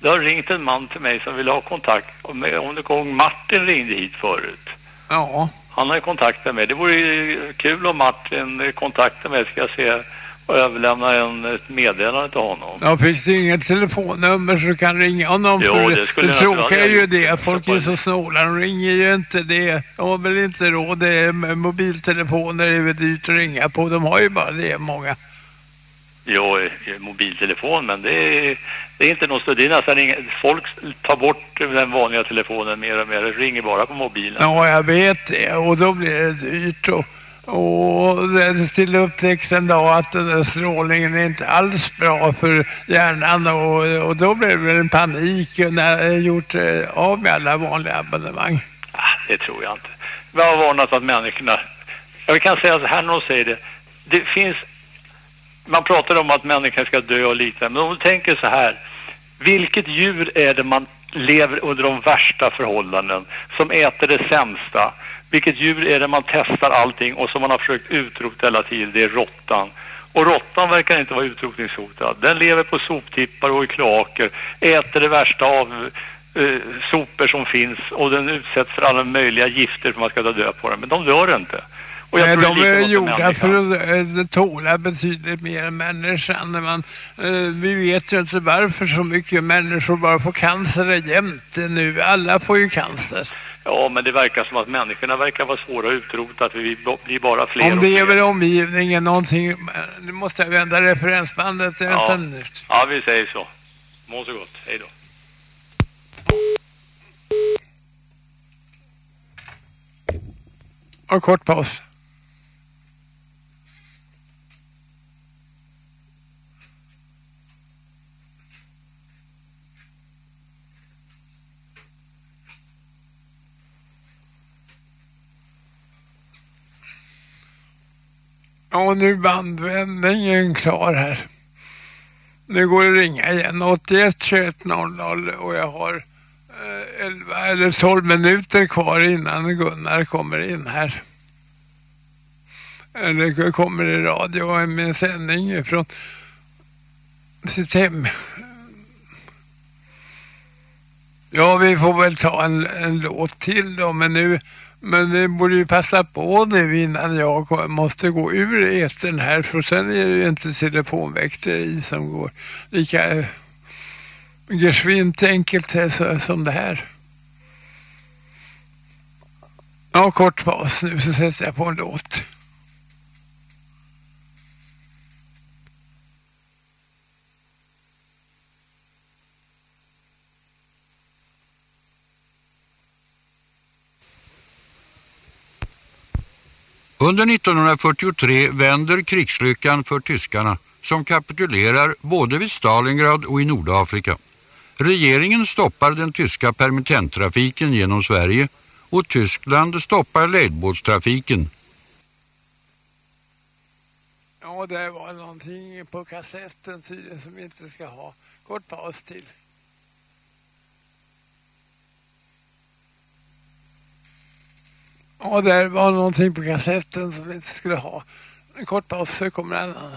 det har ringt en man till mig som vill ha kontakt. Om, det kom Martin ringde hit förut. Ja. Han har ju kontaktat mig. Det vore ju kul om Martin kontaktar mig. Ska jag se och överlämna en, ett meddelande till honom. Ja, finns det inget telefonnummer så du kan ringa honom? Jo, det skulle jag tråkiga är ju det, folk är så snåla. De ringer ju inte det. De har väl inte råd. Det är med mobiltelefoner, det är väl dyrt att ringa på. De har ju bara det, många. Jo, mobiltelefon, men det är, det är inte något större. Det är nästan inga, folk tar bort den vanliga telefonen mer och mer. Det ringer bara på mobilen. Ja, jag vet det. Och då blir det dyrt. Och, och det till upptäckten då att den där strålningen är inte alls bra för hjärnan. Och, och då blir det en panik när jag gjort eh, av med alla vanliga abonnemang. Ah, det tror jag inte. Vi har varnat att människorna... Jag kan säga så här när de säger det. Det finns... Man pratar om att människan ska dö och liknande. Men om du tänker så här. Vilket djur är det man lever under de värsta förhållanden? Som äter det sämsta? Vilket djur är det man testar allting och som man har försökt utrota hela tiden? Det är råttan. Och råttan verkar inte vara utrotningshotad. Den lever på soptippar och i kloaker. Äter det värsta av eh, sopor som finns och den utsätts för alla möjliga gifter för man ska ta död på den. Men de dör inte. Och jag tror de är gjorda för att eh, tåla betydligt mer än människan. Man, eh, vi vet ju inte varför så mycket människor bara får cancer jämt nu. Alla får ju cancer. Ja, men det verkar som att människorna verkar vara svåra att utrota. Att vi blir bara fler Om det är väl omgivningen någonting. Nu måste jag vända referensbandet. En Ja. minut. Ja, vi säger så. Må så gott. Hej då. Och kort paus. Ja, nu är bandvändningen klar här. Nu går det att ringa igen. 81 21 00 och jag har eh, 11 eller 12 minuter kvar innan Gunnar kommer in här. Eller kommer i radio med en sändning från sitt hem. Ja, vi får väl ta en, en låt till då, men nu men det borde ju passa på nu innan jag måste gå ur etern här för sen är det ju inte telefonväkteri i som går lika eh, geschwint enkelt här, så, som det här. Ja, kort paus nu så sätter jag på en låt. Under 1943 vänder krigslyckan för tyskarna som kapitulerar både vid Stalingrad och i Nordafrika. Regeringen stoppar den tyska permittenttrafiken genom Sverige och Tyskland stoppar ledbåtstrafiken. Ja, det var någonting på kassetten tydligen som vi inte ska ha. Kort paus till. Ja, det var någonting på kassetten som vi inte skulle ha. En kort paus så kommer en annan.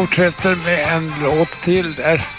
Fortsätter med en låt till där.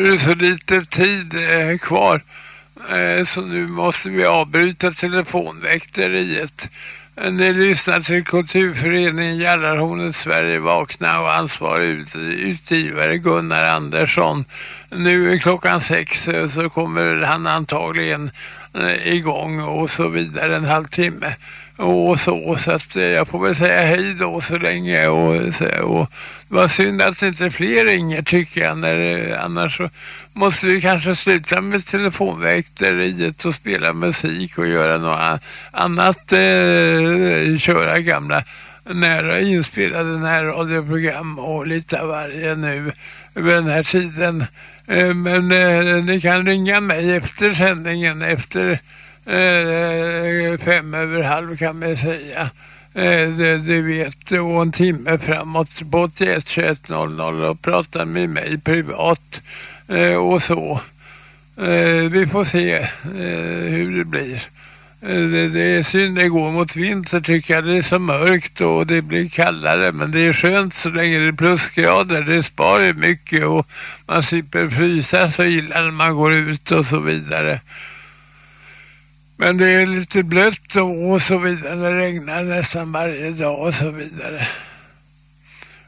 Nu är det så lite tid eh, kvar. Eh, så nu måste vi avbryta telefonväkteriet. Eh, ni lyssnar till Kulturföreningen Gällarhornet Sverige Vakna och ansvarig utgivare Gunnar Andersson. Nu är klockan sex eh, så kommer han antagligen eh, igång och så vidare en halvtimme och så, så att eh, jag får väl säga hej då så länge och, så- och det var synd att inte fler ringer tycker jag när, eh, annars så måste vi kanske sluta med telefonväkteriet och spela musik och göra något annat, eh, köra gamla nära inspelade närradioprogram och lite av varje nu vid den här tiden. Eh, Men eh, ni kan ringa mig efter sändningen, efter eh, Eh, fem över halv kan man säga. Eh, det, du vet, och en timme framåt på 81 21 00 och prata med mig privat eh, och så. Eh, vi får se eh, hur det blir. Eh, Det, det är synd det går mot vinter tycker jag. Det är så mörkt och det blir kallare. Men det är skönt så länge det är plusgrader. Det sparar mycket och man slipper frysa så illa när man går ut och så vidare. Men det är lite blött och så vidare. Det regnar nästan varje dag och så vidare.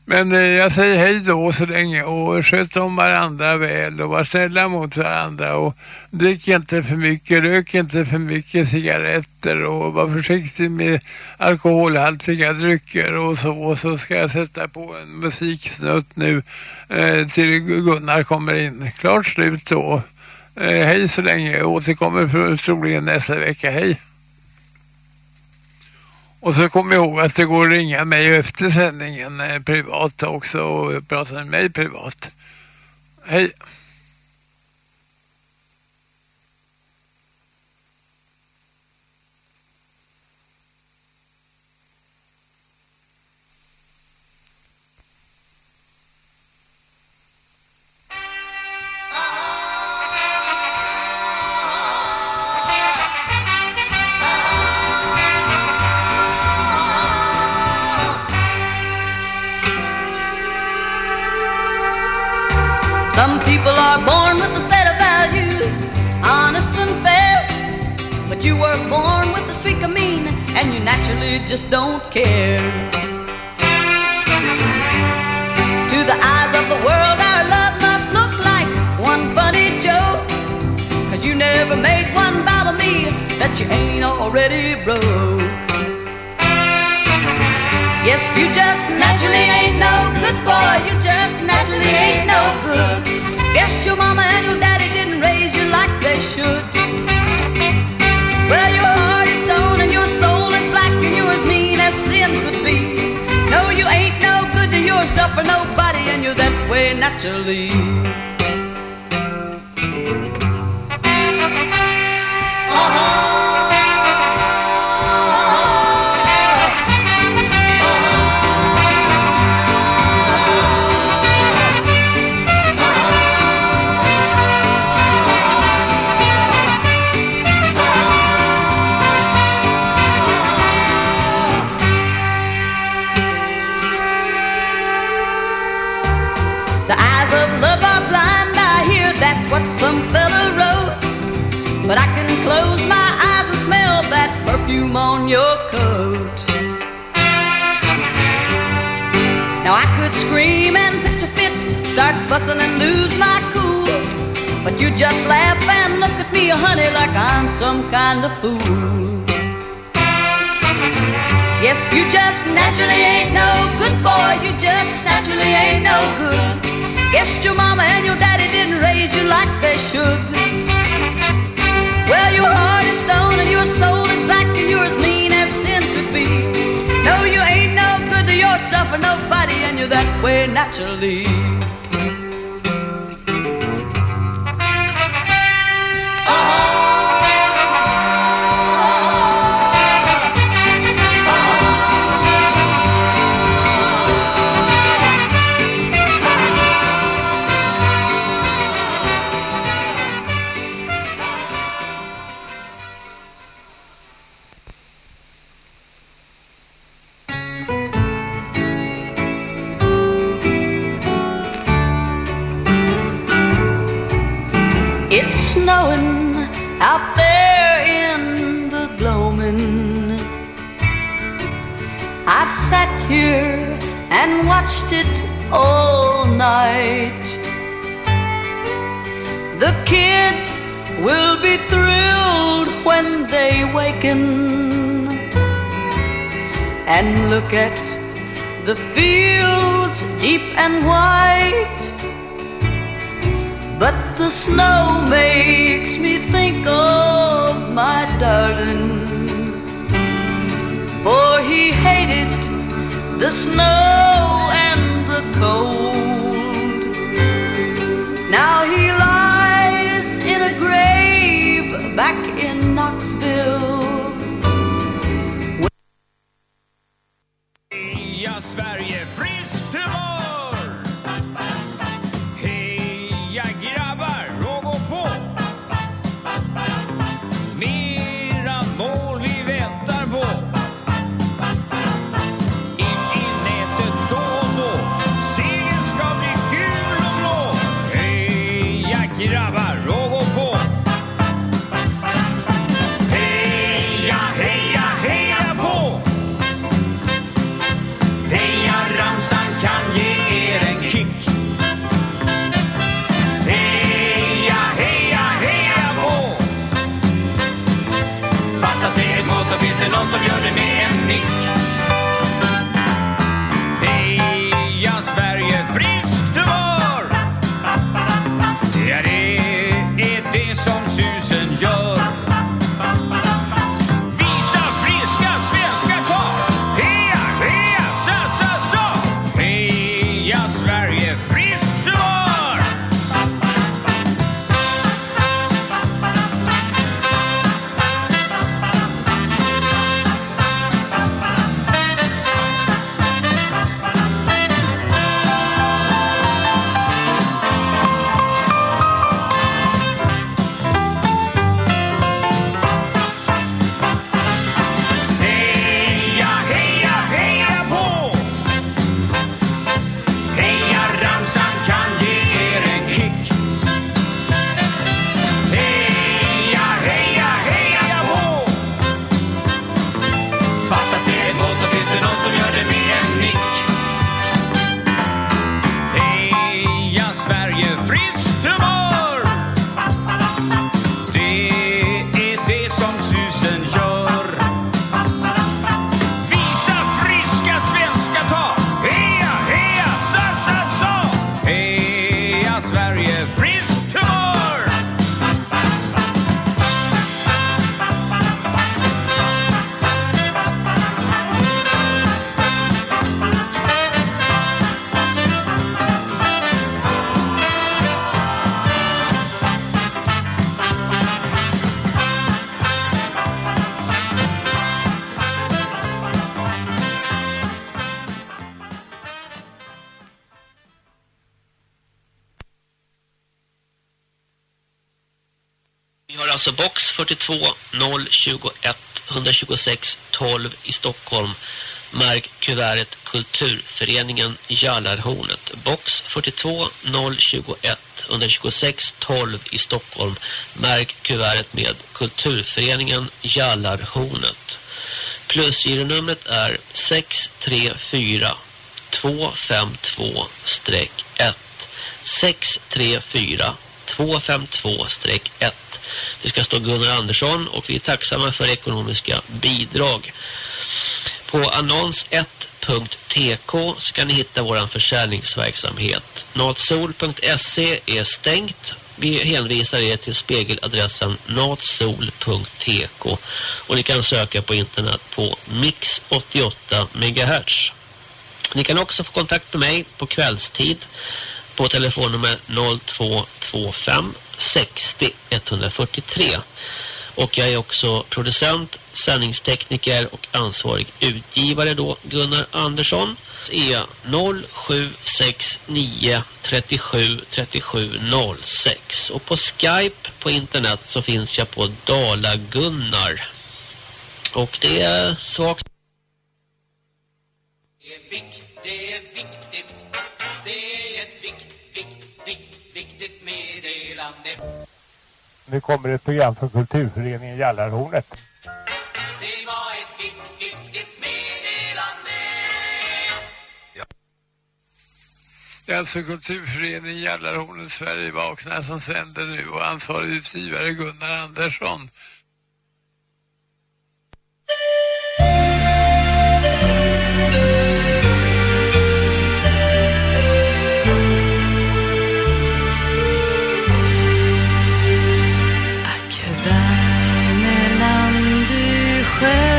Men eh, jag säger hej då så länge och sköt om varandra väl och var snälla mot varandra och drick inte för mycket, rök inte för mycket cigaretter och var försiktig med alkoholhaltiga drycker och så. Och så ska jag sätta på en musiksnutt nu eh, till Gunnar kommer in. Klart slut då. Eh, hej så länge, jag återkommer för troligen nästa vecka. Hej! Och så kom ihåg att det går att ringa mig efter sändningen eh, privat också och prata med mig privat. Hej! Naturally just don't care. Yourself or nobody and you're that way naturally. Just laugh and look at me, honey, like I'm some kind of fool. Yes, you just naturally ain't no good boy. You just naturally ain't no good. Guess your mama and your daddy didn't raise you like they should. Well, your heart is stone and your soul is black and you're as mean as sin could be. No, you ain't no good to yourself or nobody and you're that way naturally. Snowing out there in the gloaming. I've sat here and watched it all night. The kids will be thrilled when they waken and look at the fields deep and white. The snow makes me think of my darling. For he hated the snow and the cold. Now he lies in a grave back in 02 021 126 12 i Stockholm. Märk kuvertet Kulturföreningen Jallarhornet. Box 42 021 126 12 i Stockholm. Märk kuvertet med Kulturföreningen Jallarhornet. Plusgironumret är 634 252-1. 634 252-1 Det ska stå Gunnar Andersson och vi är tacksamma för ekonomiska bidrag. På annons1.tk så kan ni hitta vår försäljningsverksamhet. Natsol.se är stängt. Vi hänvisar er till spegeladressen natsol.tk och ni kan söka på internet på Mix 88 MHz. Ni kan också få kontakt med mig på kvällstid på telefonnummer 0225 60 143. Och jag är också producent, sändningstekniker och ansvarig utgivare då, Gunnar Andersson. är 0769 37 37 06. Och på Skype på internet så finns jag på Dala Gunnar. Och det är svagt. Det är viktigt, det är viktigt, Nu kommer ett program från Kulturföreningen Jallarhornet. Det var ett vikt, viktigt meddelande. Det är alltså Kulturföreningen Jallarhornet Sverige vaknar som sänder nu och ansvarig utgivare Gunnar Andersson. Du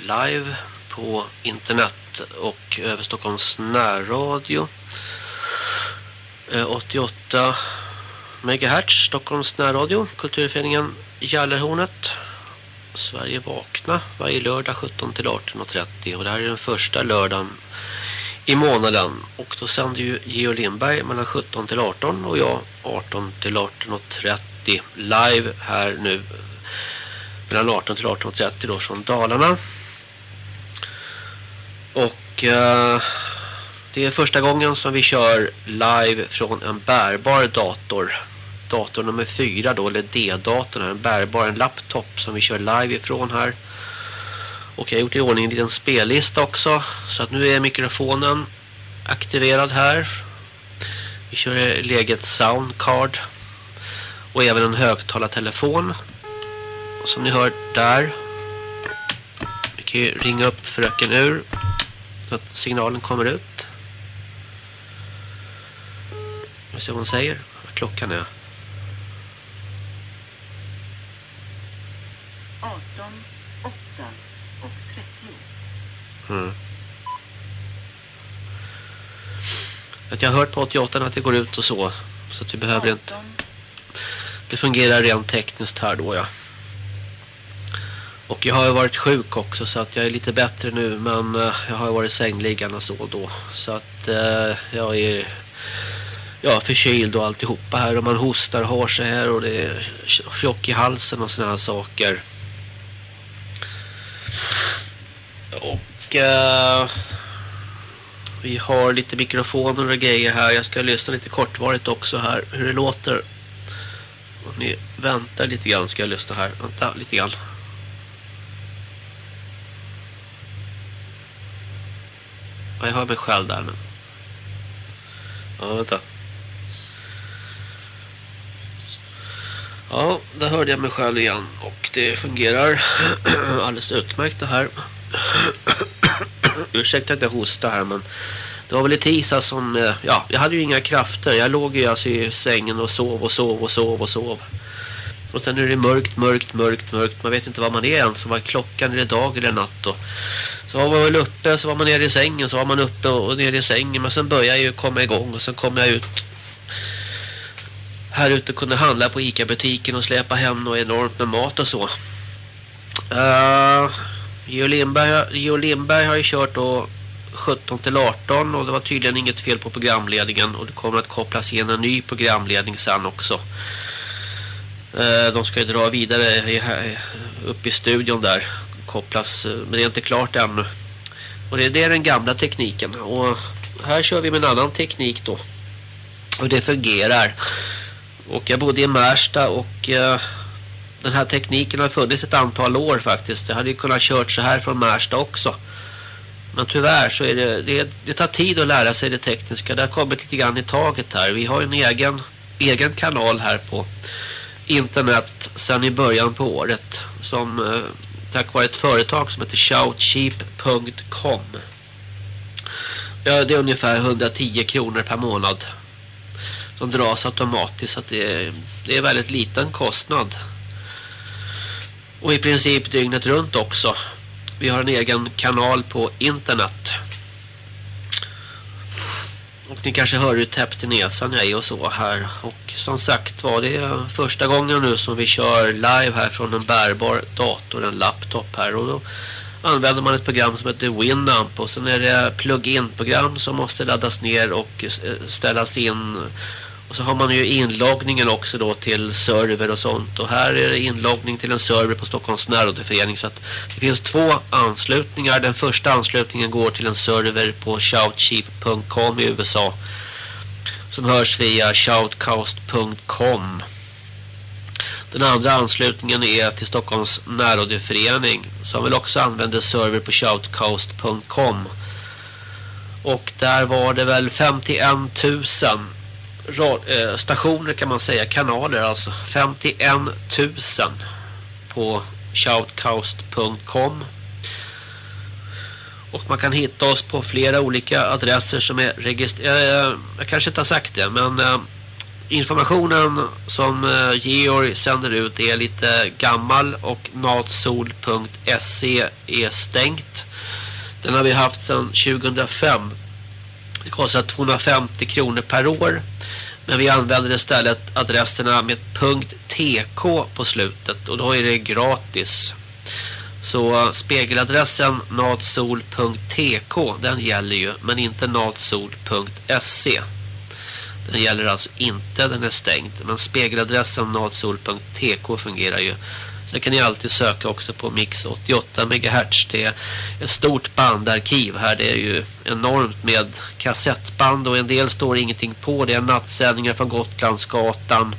live på internet och över Stockholms närradio. Eh, 88 megahertz Stockholms närradio, kulturföreningen Gällerhornet. Sverige vakna varje lördag 17 till 18.30 och det här är den första lördagen i månaden och då sänder ju Geo Lindberg mellan 17 till 18 och jag 18 till 18.30 live här nu mellan 18 till 18.30 då från Dalarna. Och eh, det är första gången som vi kör live från en bärbar dator. Dator nummer 4 då, eller D-datorn, en bärbar, en laptop som vi kör live ifrån här. Och jag har gjort i ordning en liten spellista också. Så att nu är mikrofonen aktiverad här. Vi kör läget soundcard. Och även en högtalartelefon. Som ni hör där. Vi kan ju ringa upp fröken ur. Så att signalen kommer ut. Vi ser vad hon säger. Vad klockan är. 18, 8 och 30. Mm. Att jag har hört på 88 att det går ut och så. Så att vi behöver inte... Det fungerar rent tekniskt här då, ja. Och jag har ju varit sjuk också så att jag är lite bättre nu. Men eh, jag har ju varit sängliggande och så då. Så att eh, jag är ja, förkyld och alltihopa här. Och man hostar och har sig här och det är tjock i halsen och såna här saker. Och eh, vi har lite mikrofoner och grejer här. Jag ska lyssna lite kortvarigt också här hur det låter. Om ni väntar lite grann ska jag lyssna här. Vänta lite grann. Ja, jag hör mig själv där nu. Ja, vänta. Ja, där hörde jag mig själv igen och det fungerar alldeles utmärkt det här. Ursäkta att jag hostar här men det var väl i tisdag som, eh, ja, jag hade ju inga krafter. Jag låg ju alltså i sängen och sov och sov och sov och sov. Och och sen är det mörkt, mörkt, mörkt, mörkt. Man vet inte var man är än. Så var klockan, är det dag eller natt då. Så var man väl uppe, så var man nere i sängen, så var man uppe och nere i sängen. Men sen började jag ju komma igång och sen kom jag ut här ute kunde handla på Ica-butiken och släpa hem något enormt med mat och så. Uh, Geo, Lindberg, Geo Lindberg har ju kört då 17 till 18 och det var tydligen inget fel på programledningen och det kommer att kopplas in en ny programledning sen också. Eh, de ska ju dra vidare i, upp i studion där kopplas, eh, men det är inte klart ännu. Och det, det är den gamla tekniken och här kör vi med en annan teknik då. Och det fungerar. Och jag bodde i Märsta och eh, den här tekniken har funnits ett antal år faktiskt. Jag hade ju kunnat kört så här från Märsta också. Men tyvärr så är det, det, det tar tid att lära sig det tekniska. Det har kommit lite grann i taget här. Vi har en egen, egen kanal här på internet sedan i början på året. Som eh, tack vare ett företag som heter shoutcheap.com. Ja, det är ungefär 110 kronor per månad som dras automatiskt så att det är, det är väldigt liten kostnad. Och i princip dygnet runt också. Vi har en egen kanal på internet. Och ni kanske hör hur täppt i näsan jag är och så här. Och som sagt var det är första gången nu som vi kör live här från en bärbar dator, en laptop här. Och då använder man ett program som heter Winamp. Och sen är det plug-in-program som måste laddas ner och eh, ställas in och så har man ju inloggningen också då till server och sånt. Och här är det inloggning till en server på Stockholms närrådeförening. Så att det finns två anslutningar. Den första anslutningen går till en server på shoutcheap.com i USA. Som hörs via shoutcast.com. Den andra anslutningen är till Stockholms närrådeförening. Som väl också använder server på shoutcast.com. Och där var det väl 51 000 Eh, stationer kan man säga, kanaler alltså 51 000 på shoutcast.com och man kan hitta oss på flera olika adresser som är registrerade. Eh, jag kanske inte har sagt det men eh, informationen som Georg sänder ut är lite gammal och natsol.se är stängt. Den har vi haft sedan 2005. Det kostar 250 kronor per år. Men vi använder istället adresserna med .tk på slutet och då är det gratis. Så spegeladressen natsol.tk den gäller ju men inte natsol.se. Den gäller alltså inte, den är stängd. Men spegeladressen natsol.tk fungerar ju. Sen kan ni alltid söka också på Mix 88 MHz. Det är ett stort bandarkiv här. Det är ju enormt med kassettband och en del står ingenting på. Det är nattsändningar från Gotlandsgatan.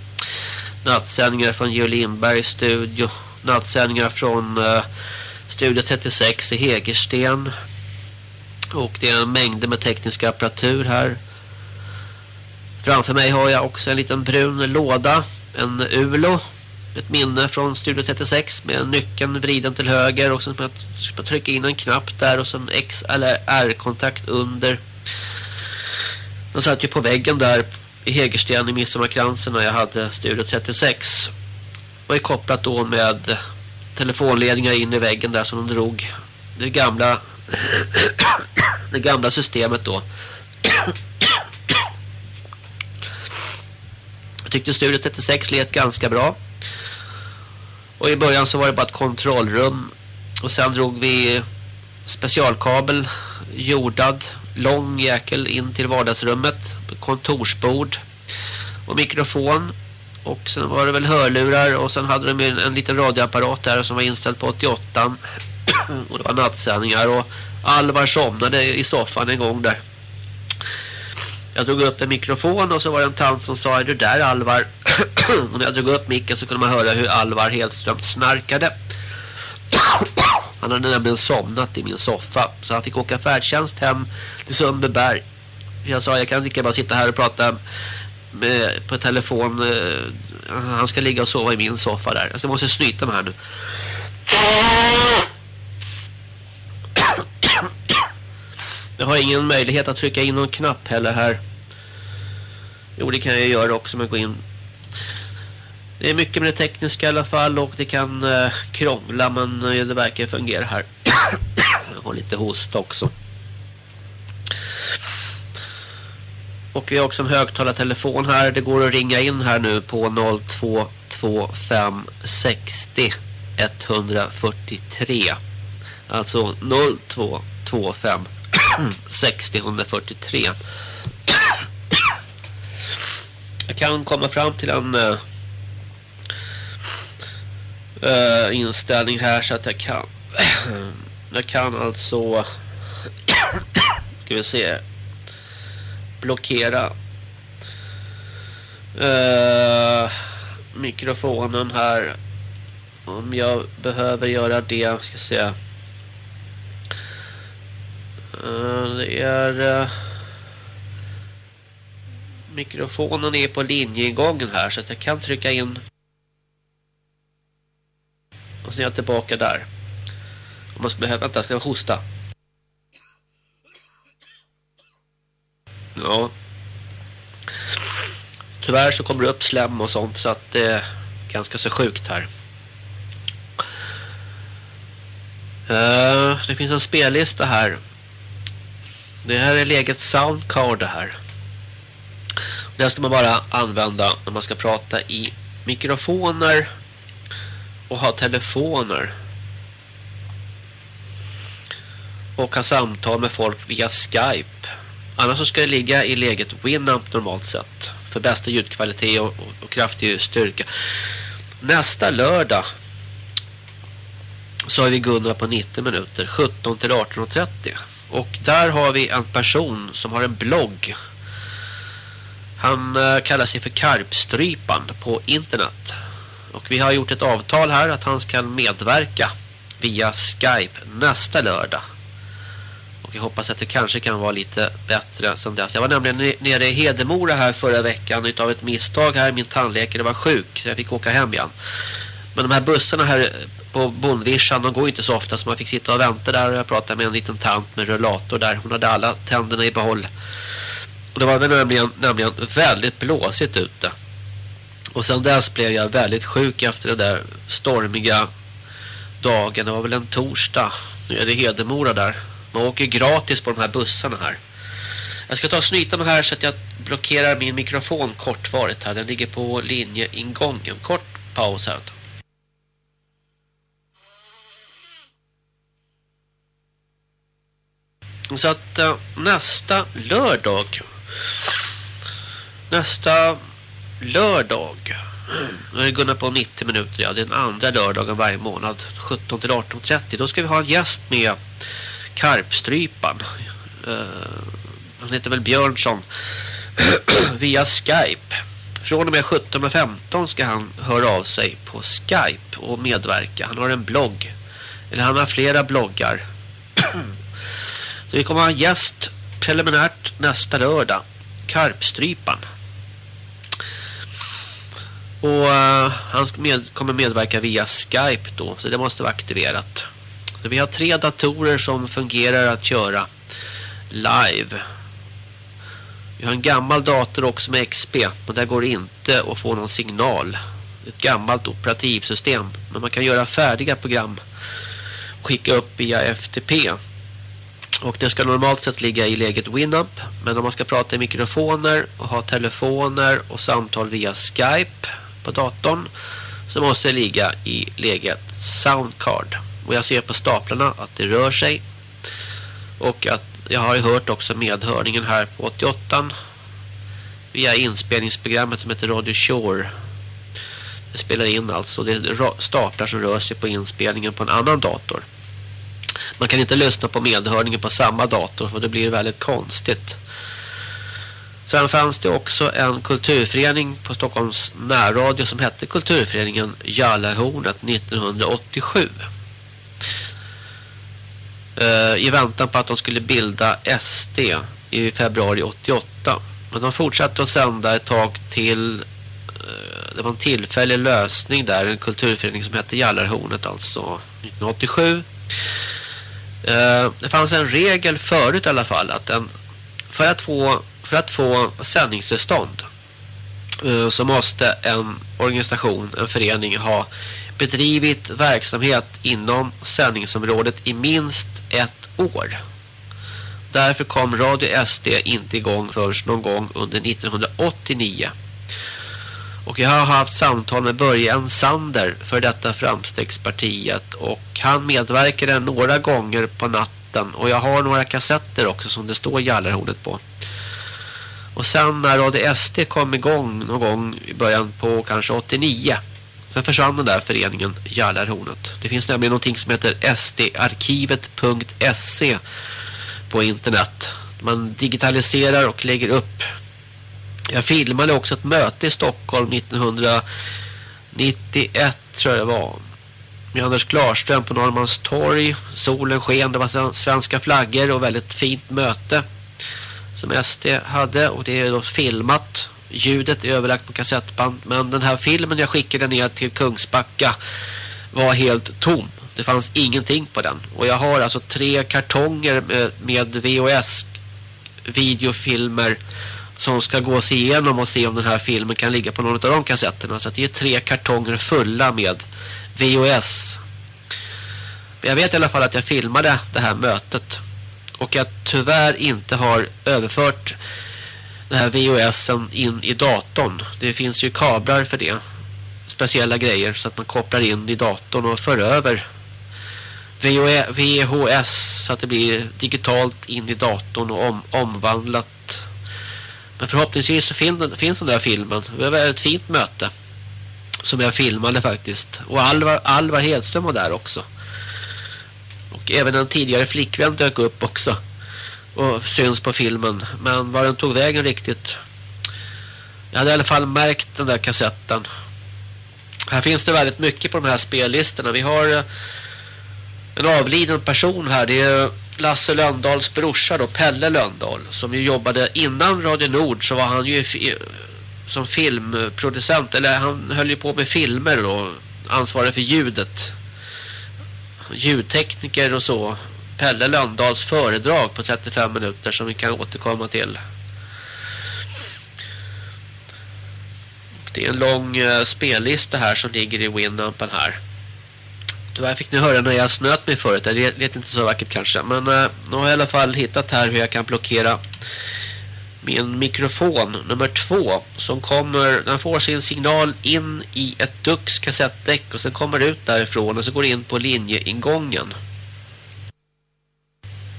Nattsändningar från Georg Lindbergs studio. Nattsändningar från uh, Studio 36 i Hägersten. Och det är mängder med teknisk apparatur här. Framför mig har jag också en liten brun låda. En ULO ett minne från Studio 36 med nyckeln vriden till höger och sen ska man trycka in en knapp där och sen X eller R-kontakt under. Den satt ju på väggen där i Hägersten i Midsommarkransen när jag hade Studio 36. Och är kopplat då med telefonledningar in i väggen där som de drog. Det gamla det gamla systemet då. Jag tyckte Studio 36 lät ganska bra. Och i början så var det bara ett kontrollrum. Och sen drog vi specialkabel, jordad, lång jäkel in till vardagsrummet. Kontorsbord och mikrofon. Och sen var det väl hörlurar och sen hade de en, en liten radioapparat där som var inställd på 88. och det var nattsändningar och Alvar somnade i soffan en gång där. Jag drog upp en mikrofon och så var det en tant som sa Är du där Alvar? och när jag drog upp micken så kunde man höra hur Alvar Hedström snarkade. han hade nämligen somnat i min soffa så han fick åka färdtjänst hem till Sundbyberg. Jag sa jag kan inte bara sitta här och prata med, på telefon. Eh, han ska ligga och sova i min soffa där. Alltså jag måste snyta mig här nu. Jag har ingen möjlighet att trycka in någon knapp heller här. Jo, det kan jag göra också med gå in. Det är mycket med det tekniska i alla fall och det kan eh, krångla men eh, det verkar fungera här. jag har lite host också. Och vi har också en högtalartelefon här. Det går att ringa in här nu på 0225 60 143. Alltså 0225 Mm, 60 143. Jag kan komma fram till en uh, inställning här så att jag kan jag kan alltså ska vi se blockera uh, mikrofonen här om jag behöver göra det ska se Eh, det är eh, mikrofonen är på linjeingången här så att jag kan trycka in och sen är jag tillbaka där. Om man ska behöva, vänta, ska jag hosta. Ja. Tyvärr så kommer det upp slem och sånt så att det är ganska så sjukt här. Uh, det finns en spellista här. Det här är läget soundcard det här. Det här ska man bara använda när man ska prata i mikrofoner och ha telefoner. Och ha samtal med folk via Skype. Annars så ska det ligga i läget Winamp normalt sett. För bästa ljudkvalitet och, och, och kraftig styrka. Nästa lördag så har vi Gunnar på 90 minuter. 17 till 18.30. Och där har vi en person som har en blogg han eh, kallar sig för Karpstrypan på internet. Och vi har gjort ett avtal här att han ska medverka via Skype nästa lördag. Och jag hoppas att det kanske kan vara lite bättre sen dess. Jag var nämligen nere i Hedemora här förra veckan utav ett misstag här. Min tandläkare var sjuk så jag fick åka hem igen. Men de här bussarna här på Bondvischan, de går inte så ofta så man fick sitta och vänta där och jag pratade med en liten tant med rullator där. Hon hade alla tänderna i behåll. Och det var nämligen, nämligen väldigt blåsigt ute. Och sen dess blev jag väldigt sjuk efter den där stormiga dagen. Det var väl en torsdag. Nu är det Hedemora där. Man åker gratis på de här bussarna här. Jag ska ta och snyta mig här så att jag blockerar min mikrofon kortvarigt här. Den ligger på linjeingången. Kort paus här. Mm, så att eh, nästa lördag nästa lördag då är det Gunnar på 90 minuter. Ja, det är den andra lördagen varje månad 17 till 18.30. Då ska vi ha en gäst med Karpstrypan. Uh, han heter väl Björnsson via Skype. Från och med 17.15 ska han höra av sig på Skype och medverka. Han har en blogg. Eller han har flera bloggar. Så vi kommer ha en gäst preliminärt nästa lördag. Karpstrypan. Och uh, han med, kommer medverka via Skype då. Så det måste vara aktiverat. Så vi har tre datorer som fungerar att köra live. Vi har en gammal dator också med XP. Men där går det inte att få någon signal. Ett gammalt operativsystem. Men man kan göra färdiga program. Och skicka upp via FTP. Och det ska normalt sett ligga i läget Winamp. Men om man ska prata i mikrofoner och ha telefoner och samtal via Skype på datorn så måste det ligga i läget Soundcard. Och jag ser på staplarna att det rör sig. Och att jag har ju hört också medhörningen här på 88 via inspelningsprogrammet som heter Radio Shore. Det spelar in alltså. Det är staplar som rör sig på inspelningen på en annan dator. Man kan inte lyssna på medhörningen på samma dator för det blir väldigt konstigt. Sen fanns det också en kulturförening på Stockholms närradio som hette Kulturföreningen Jallarhornet 1987. Eh, I väntan på att de skulle bilda SD i februari 88. Men de fortsatte att sända ett tag till eh, det var en tillfällig lösning där, en kulturförening som hette Jallarhornet alltså 1987. Eh, det fanns en regel förut i alla fall att en, för att få för att få sändningstillstånd eh, så måste en organisation, en förening ha bedrivit verksamhet inom sändningsområdet i minst ett år. Därför kom Radio SD inte igång först någon gång under 1989. Och jag har haft samtal med Börje Sander för detta framstegspartiet och han medverkade några gånger på natten och jag har några kassetter också som det står Jallarhornet på. Och sen när Radio SD kom igång någon gång i början på kanske 89. Sen försvann den där föreningen Jallarhornet. Det finns nämligen någonting som heter sdarkivet.se på internet. Man digitaliserar och lägger upp. Jag filmade också ett möte i Stockholm 1991 tror jag det var. Med Anders Klarström på Norrmalmstorg. Solen sken, det var svenska flaggor och väldigt fint möte som SD hade och det är då filmat. Ljudet är överlagt på kassettband men den här filmen jag skickade ner till Kungsbacka var helt tom. Det fanns ingenting på den. Och jag har alltså tre kartonger med, med VHS videofilmer som ska gås igenom och se om den här filmen kan ligga på någon av de kassetterna. Så det är tre kartonger fulla med VHS. Jag vet i alla fall att jag filmade det här mötet och jag tyvärr inte har överfört den här VHSen in i datorn. Det finns ju kablar för det. Speciella grejer så att man kopplar in i datorn och för över VHS så att det blir digitalt in i datorn och om, omvandlat. Men förhoppningsvis så finns, finns den där filmen. Det var ett fint möte som jag filmade faktiskt. Och Alvar, Alvar Hedström var där också. Och även en tidigare flickvän dök upp också. Och syns på filmen. Men var den tog vägen riktigt. Jag hade i alla fall märkt den där kassetten. Här finns det väldigt mycket på de här spellistorna. Vi har eh, en avliden person här. Det är Lasse Löndals brorsa då, Pelle Löndal. Som ju jobbade innan Radio Nord så var han ju som filmproducent. Eller han höll ju på med filmer då. Ansvarig för ljudet ljudtekniker och så. Pelle Löndals föredrag på 35 minuter som vi kan återkomma till. Det är en lång eh, spellista här som ligger i Winampen här. Tyvärr fick ni höra när jag snöt mig förut. Det lät inte så vackert kanske. Men eh, nu har jag i alla fall hittat här hur jag kan blockera min mikrofon nummer två som kommer, den får sin signal in i ett Dux kassettdäck och sen kommer ut därifrån och så går det in på linjeingången.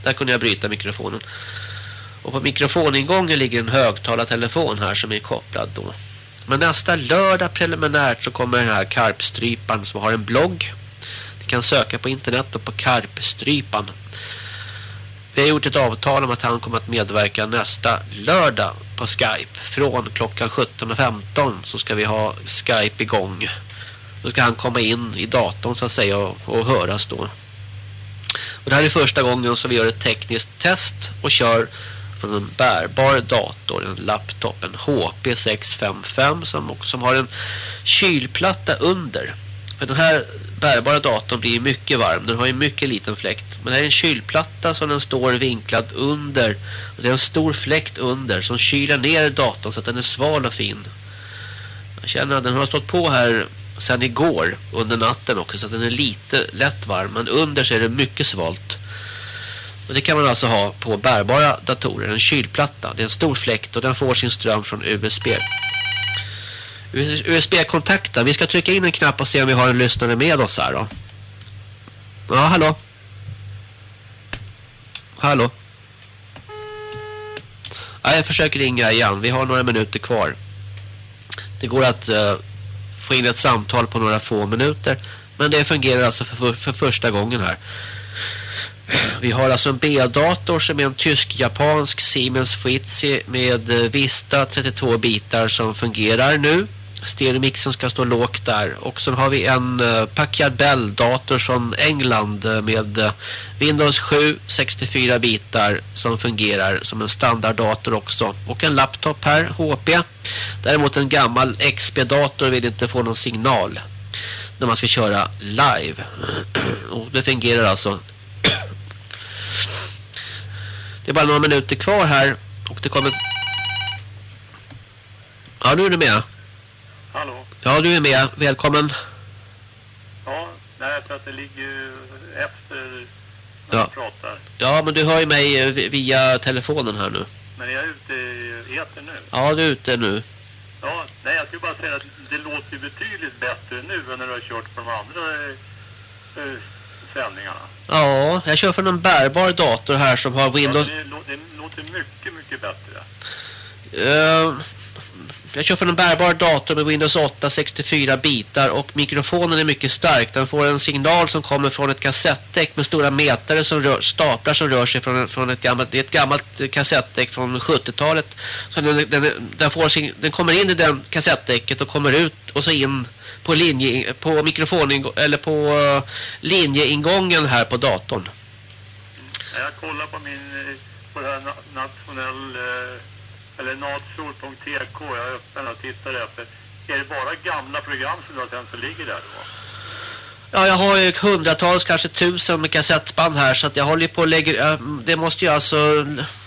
Där kunde jag bryta mikrofonen. Och på mikrofoningången ligger en högtalartelefon här som är kopplad då. Men nästa lördag preliminärt så kommer den här Karpstrypan som har en blogg. Ni kan söka på internet och på Karpstrypan. Vi har gjort ett avtal om att han kommer att medverka nästa lördag på Skype. Från klockan 17.15 så ska vi ha Skype igång. Då ska han komma in i datorn så att säga och, och höras då. Och det här är första gången som vi gör ett tekniskt test och kör från en bärbar dator, en laptop, en HP 655 som, som har en kylplatta under. För den här bärbara datorn blir mycket varm. Den har ju mycket liten fläkt. Men det är en kylplatta som den står vinklad under. Och det är en stor fläkt under som kyler ner datorn så att den är sval och fin. Jag känner att den har stått på här sedan igår under natten också så att den är lite lätt varm. Men under så är det mycket svalt. Och det kan man alltså ha på bärbara datorer. En kylplatta. Det är en stor fläkt och den får sin ström från USB. USB-kontakten. Vi ska trycka in en knapp och se om vi har en lyssnare med oss här då. Ja, hallå. Hallå. Ja, jag försöker ringa igen. Vi har några minuter kvar. Det går att uh, få in ett samtal på några få minuter. Men det fungerar alltså för, för, för första gången här. Vi har alltså en B-dator som är en tysk-japansk Siemens Fritzi med eh, Vista 32 bitar som fungerar nu. Stereomixen ska stå lågt där. Och så har vi en eh, uh, Packard Bell-dator från England uh, med uh, Windows 7 64 bitar som fungerar som en standarddator också. Och en laptop här, HP. Däremot en gammal XP-dator vill inte få någon signal när man ska köra live. och det fungerar alltså. det är bara några minuter kvar här och det kommer... Ja, nu är du med. Ja, du är med. Välkommen. Ja, nej, jag tror att det ligger efter när Ja. pratar. Ja, men du hör ju mig eh, vi- via telefonen här nu. Men är jag ute i etern nu? Ja, du är ute nu. Ja, nej, jag skulle bara säga att det låter betydligt bättre nu än när du har kört på de andra eh, eh, sändningarna. Ja, jag kör från en bärbar dator här som har Windows... Ja, det, lå- det låter mycket, mycket bättre. Eh, jag kör från en bärbar dator med Windows 8 64 bitar och mikrofonen är mycket stark. Den får en signal som kommer från ett kassettdäck med stora mätare som rör, staplar som rör sig från, från ett gammalt det är ett gammalt kassettdäck från 70-talet. Så den, den, den, får sin, den kommer in i den kassettdäcket och kommer ut och så in på linje på mikrofonen eller på eh, linjeingången här på datorn. Jag kollar på min eh, på nationell eh, eller natsol.tk jag är öppen och tittar efter. Är det bara gamla program som du har sen som ligger där då? Ja, jag har ju hundratals, kanske tusen med kassettband här så att jag håller ju på och lägger... Det måste ju alltså...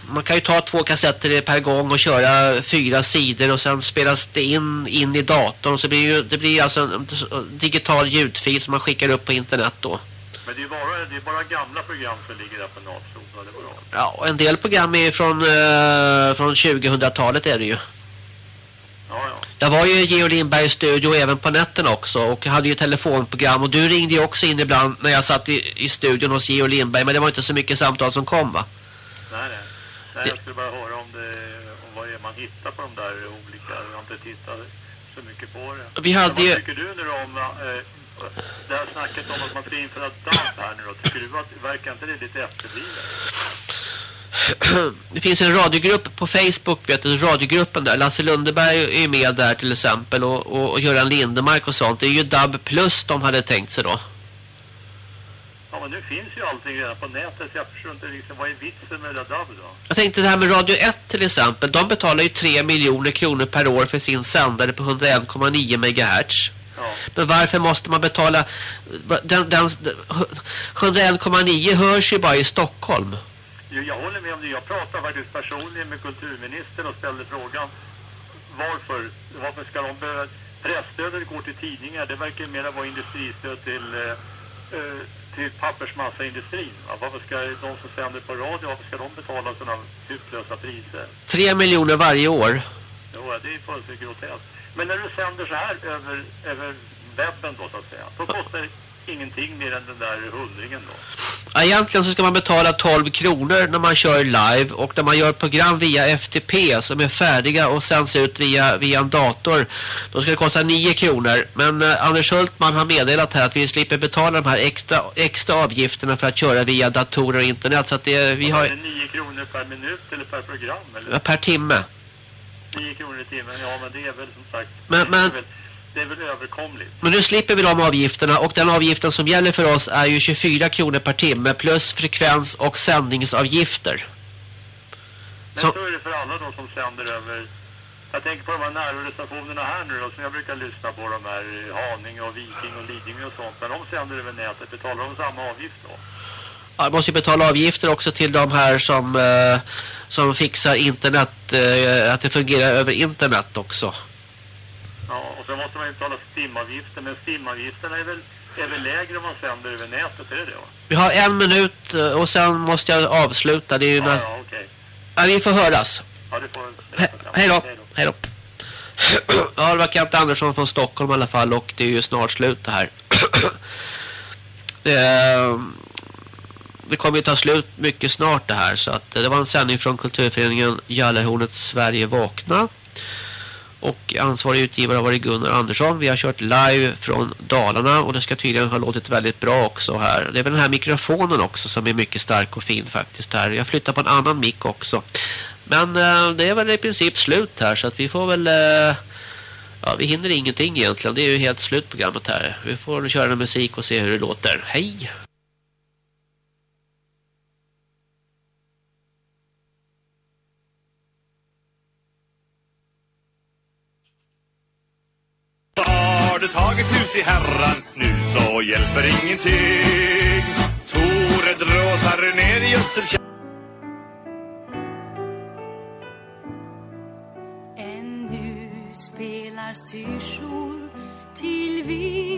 Man kan ju ta två kassetter per gång och köra fyra sidor och sen spelas det in, in i datorn. Så blir ju, det blir alltså en digital ljudfil som man skickar upp på internet då. Men det är bara, det är bara gamla program som ligger där på bra. Ja, en del program är från, eh, från 2000-talet är det ju. Jag var ju i Georg Lindbergs studio även på nätten också och hade ju telefonprogram och du ringde ju också in ibland när jag satt i, i studion hos Georg Lindberg men det var inte så mycket samtal som kom va? Nej, nej. nej jag skulle bara höra om, det, om vad det är man hittar på de där olika. Jag har inte tittat så mycket på det. Vi hade Men vad tycker du nu om eh, det här snacket om att man ska införa DAB här nu då? Tycker du att verkar inte det lite efterblivet? det finns en radiogrupp på Facebook, vet du, radiogruppen där. Lasse Lundeberg är med där till exempel och, och, och Göran Lindemark och sånt. Det är ju DAB plus de hade tänkt sig då. Ja, men nu finns ju allting redan på nätet. så Jag förstår inte liksom, vad är vitsen med det DAB då? Jag tänkte det här med Radio 1 till exempel. De betalar ju 3 miljoner kronor per år för sin sändare på 101,9 megahertz. Men varför måste man betala... Den, den, 101,9 hörs ju bara i Stockholm. Jo, jag håller med om det. Jag pratade faktiskt personligen med kulturministern och ställde frågan varför, varför ska de behöva... Presstödet går till tidningar, det verkar mer vara industristöd till, eh, eh, till pappersmassaindustrin. Va? Varför ska de som sänder på radio, varför ska de betala sådana hutlösa priser? Tre miljoner varje år. Jo, det är fullständigt groteskt. Men när du sänder så här över, över webben då så att säga, då kostar det ingenting mer än den där hundringen då. Egentligen så ska man betala 12 kronor när man kör live och när man gör program via FTP som är färdiga och sänds ut via, via en dator då ska det kosta 9 kronor. Men eh, Anders Hultman har meddelat här att vi slipper betala de här extra, extra avgifterna för att köra via datorer och internet så att det, vi Är har det 9 kronor per minut eller per program? Eller? per timme. 9 kronor i timmen, ja men det är väl som sagt, Men- det, är men- väl, det är väl överkomligt. Men nu slipper vi de avgifterna och den avgiften som gäller för oss är ju 24 kronor per timme plus frekvens och sändningsavgifter. Men Så- så är det för alla då som sänder över jag tänker på de här närradiostationerna här nu då, som jag brukar lyssna på, de här Haninge och Viking och Lidingö och sånt. När de sänder över nätet, betalar de samma avgift då? Ja, man måste ju betala avgifter också till de här som, eh, som fixar internet, eh, att det fungerar över internet också. Ja, och så måste man ju betala STIM-avgifter, men STIM-avgifterna är väl, är väl lägre om man sänder över nätet, är det va? Vi har en minut eh, och sen måste jag avsluta. Det är ju Ja, när... ja, okej. ja, vi får höras. Ja, det får He hej då. Hej då. Ja, det var Kent Andersson från Stockholm i alla fall och det är ju snart slut det här. det, det kommer ju ta slut mycket snart det här så att eh, det var en sändning från kulturföreningen Jallarhornet Sverige vakna. Och ansvarig utgivare har varit Gunnar Andersson. Vi har kört live från Dalarna och det ska tydligen ha låtit väldigt bra också här. Det är väl den här mikrofonen också som är mycket stark och fin faktiskt här. Jag flyttar på en annan mick också. Men eh, det är väl i princip slut här så att vi får väl... Eh, ja, vi hinner ingenting egentligen. Det är ju helt slut programmet här. Vi får köra musik och se hur det låter. Hej! Har du tagit hus i herran, nu så hjälper ingenting. Tore dråsar ner i Österkärr. Ännu spelar syrsor till vind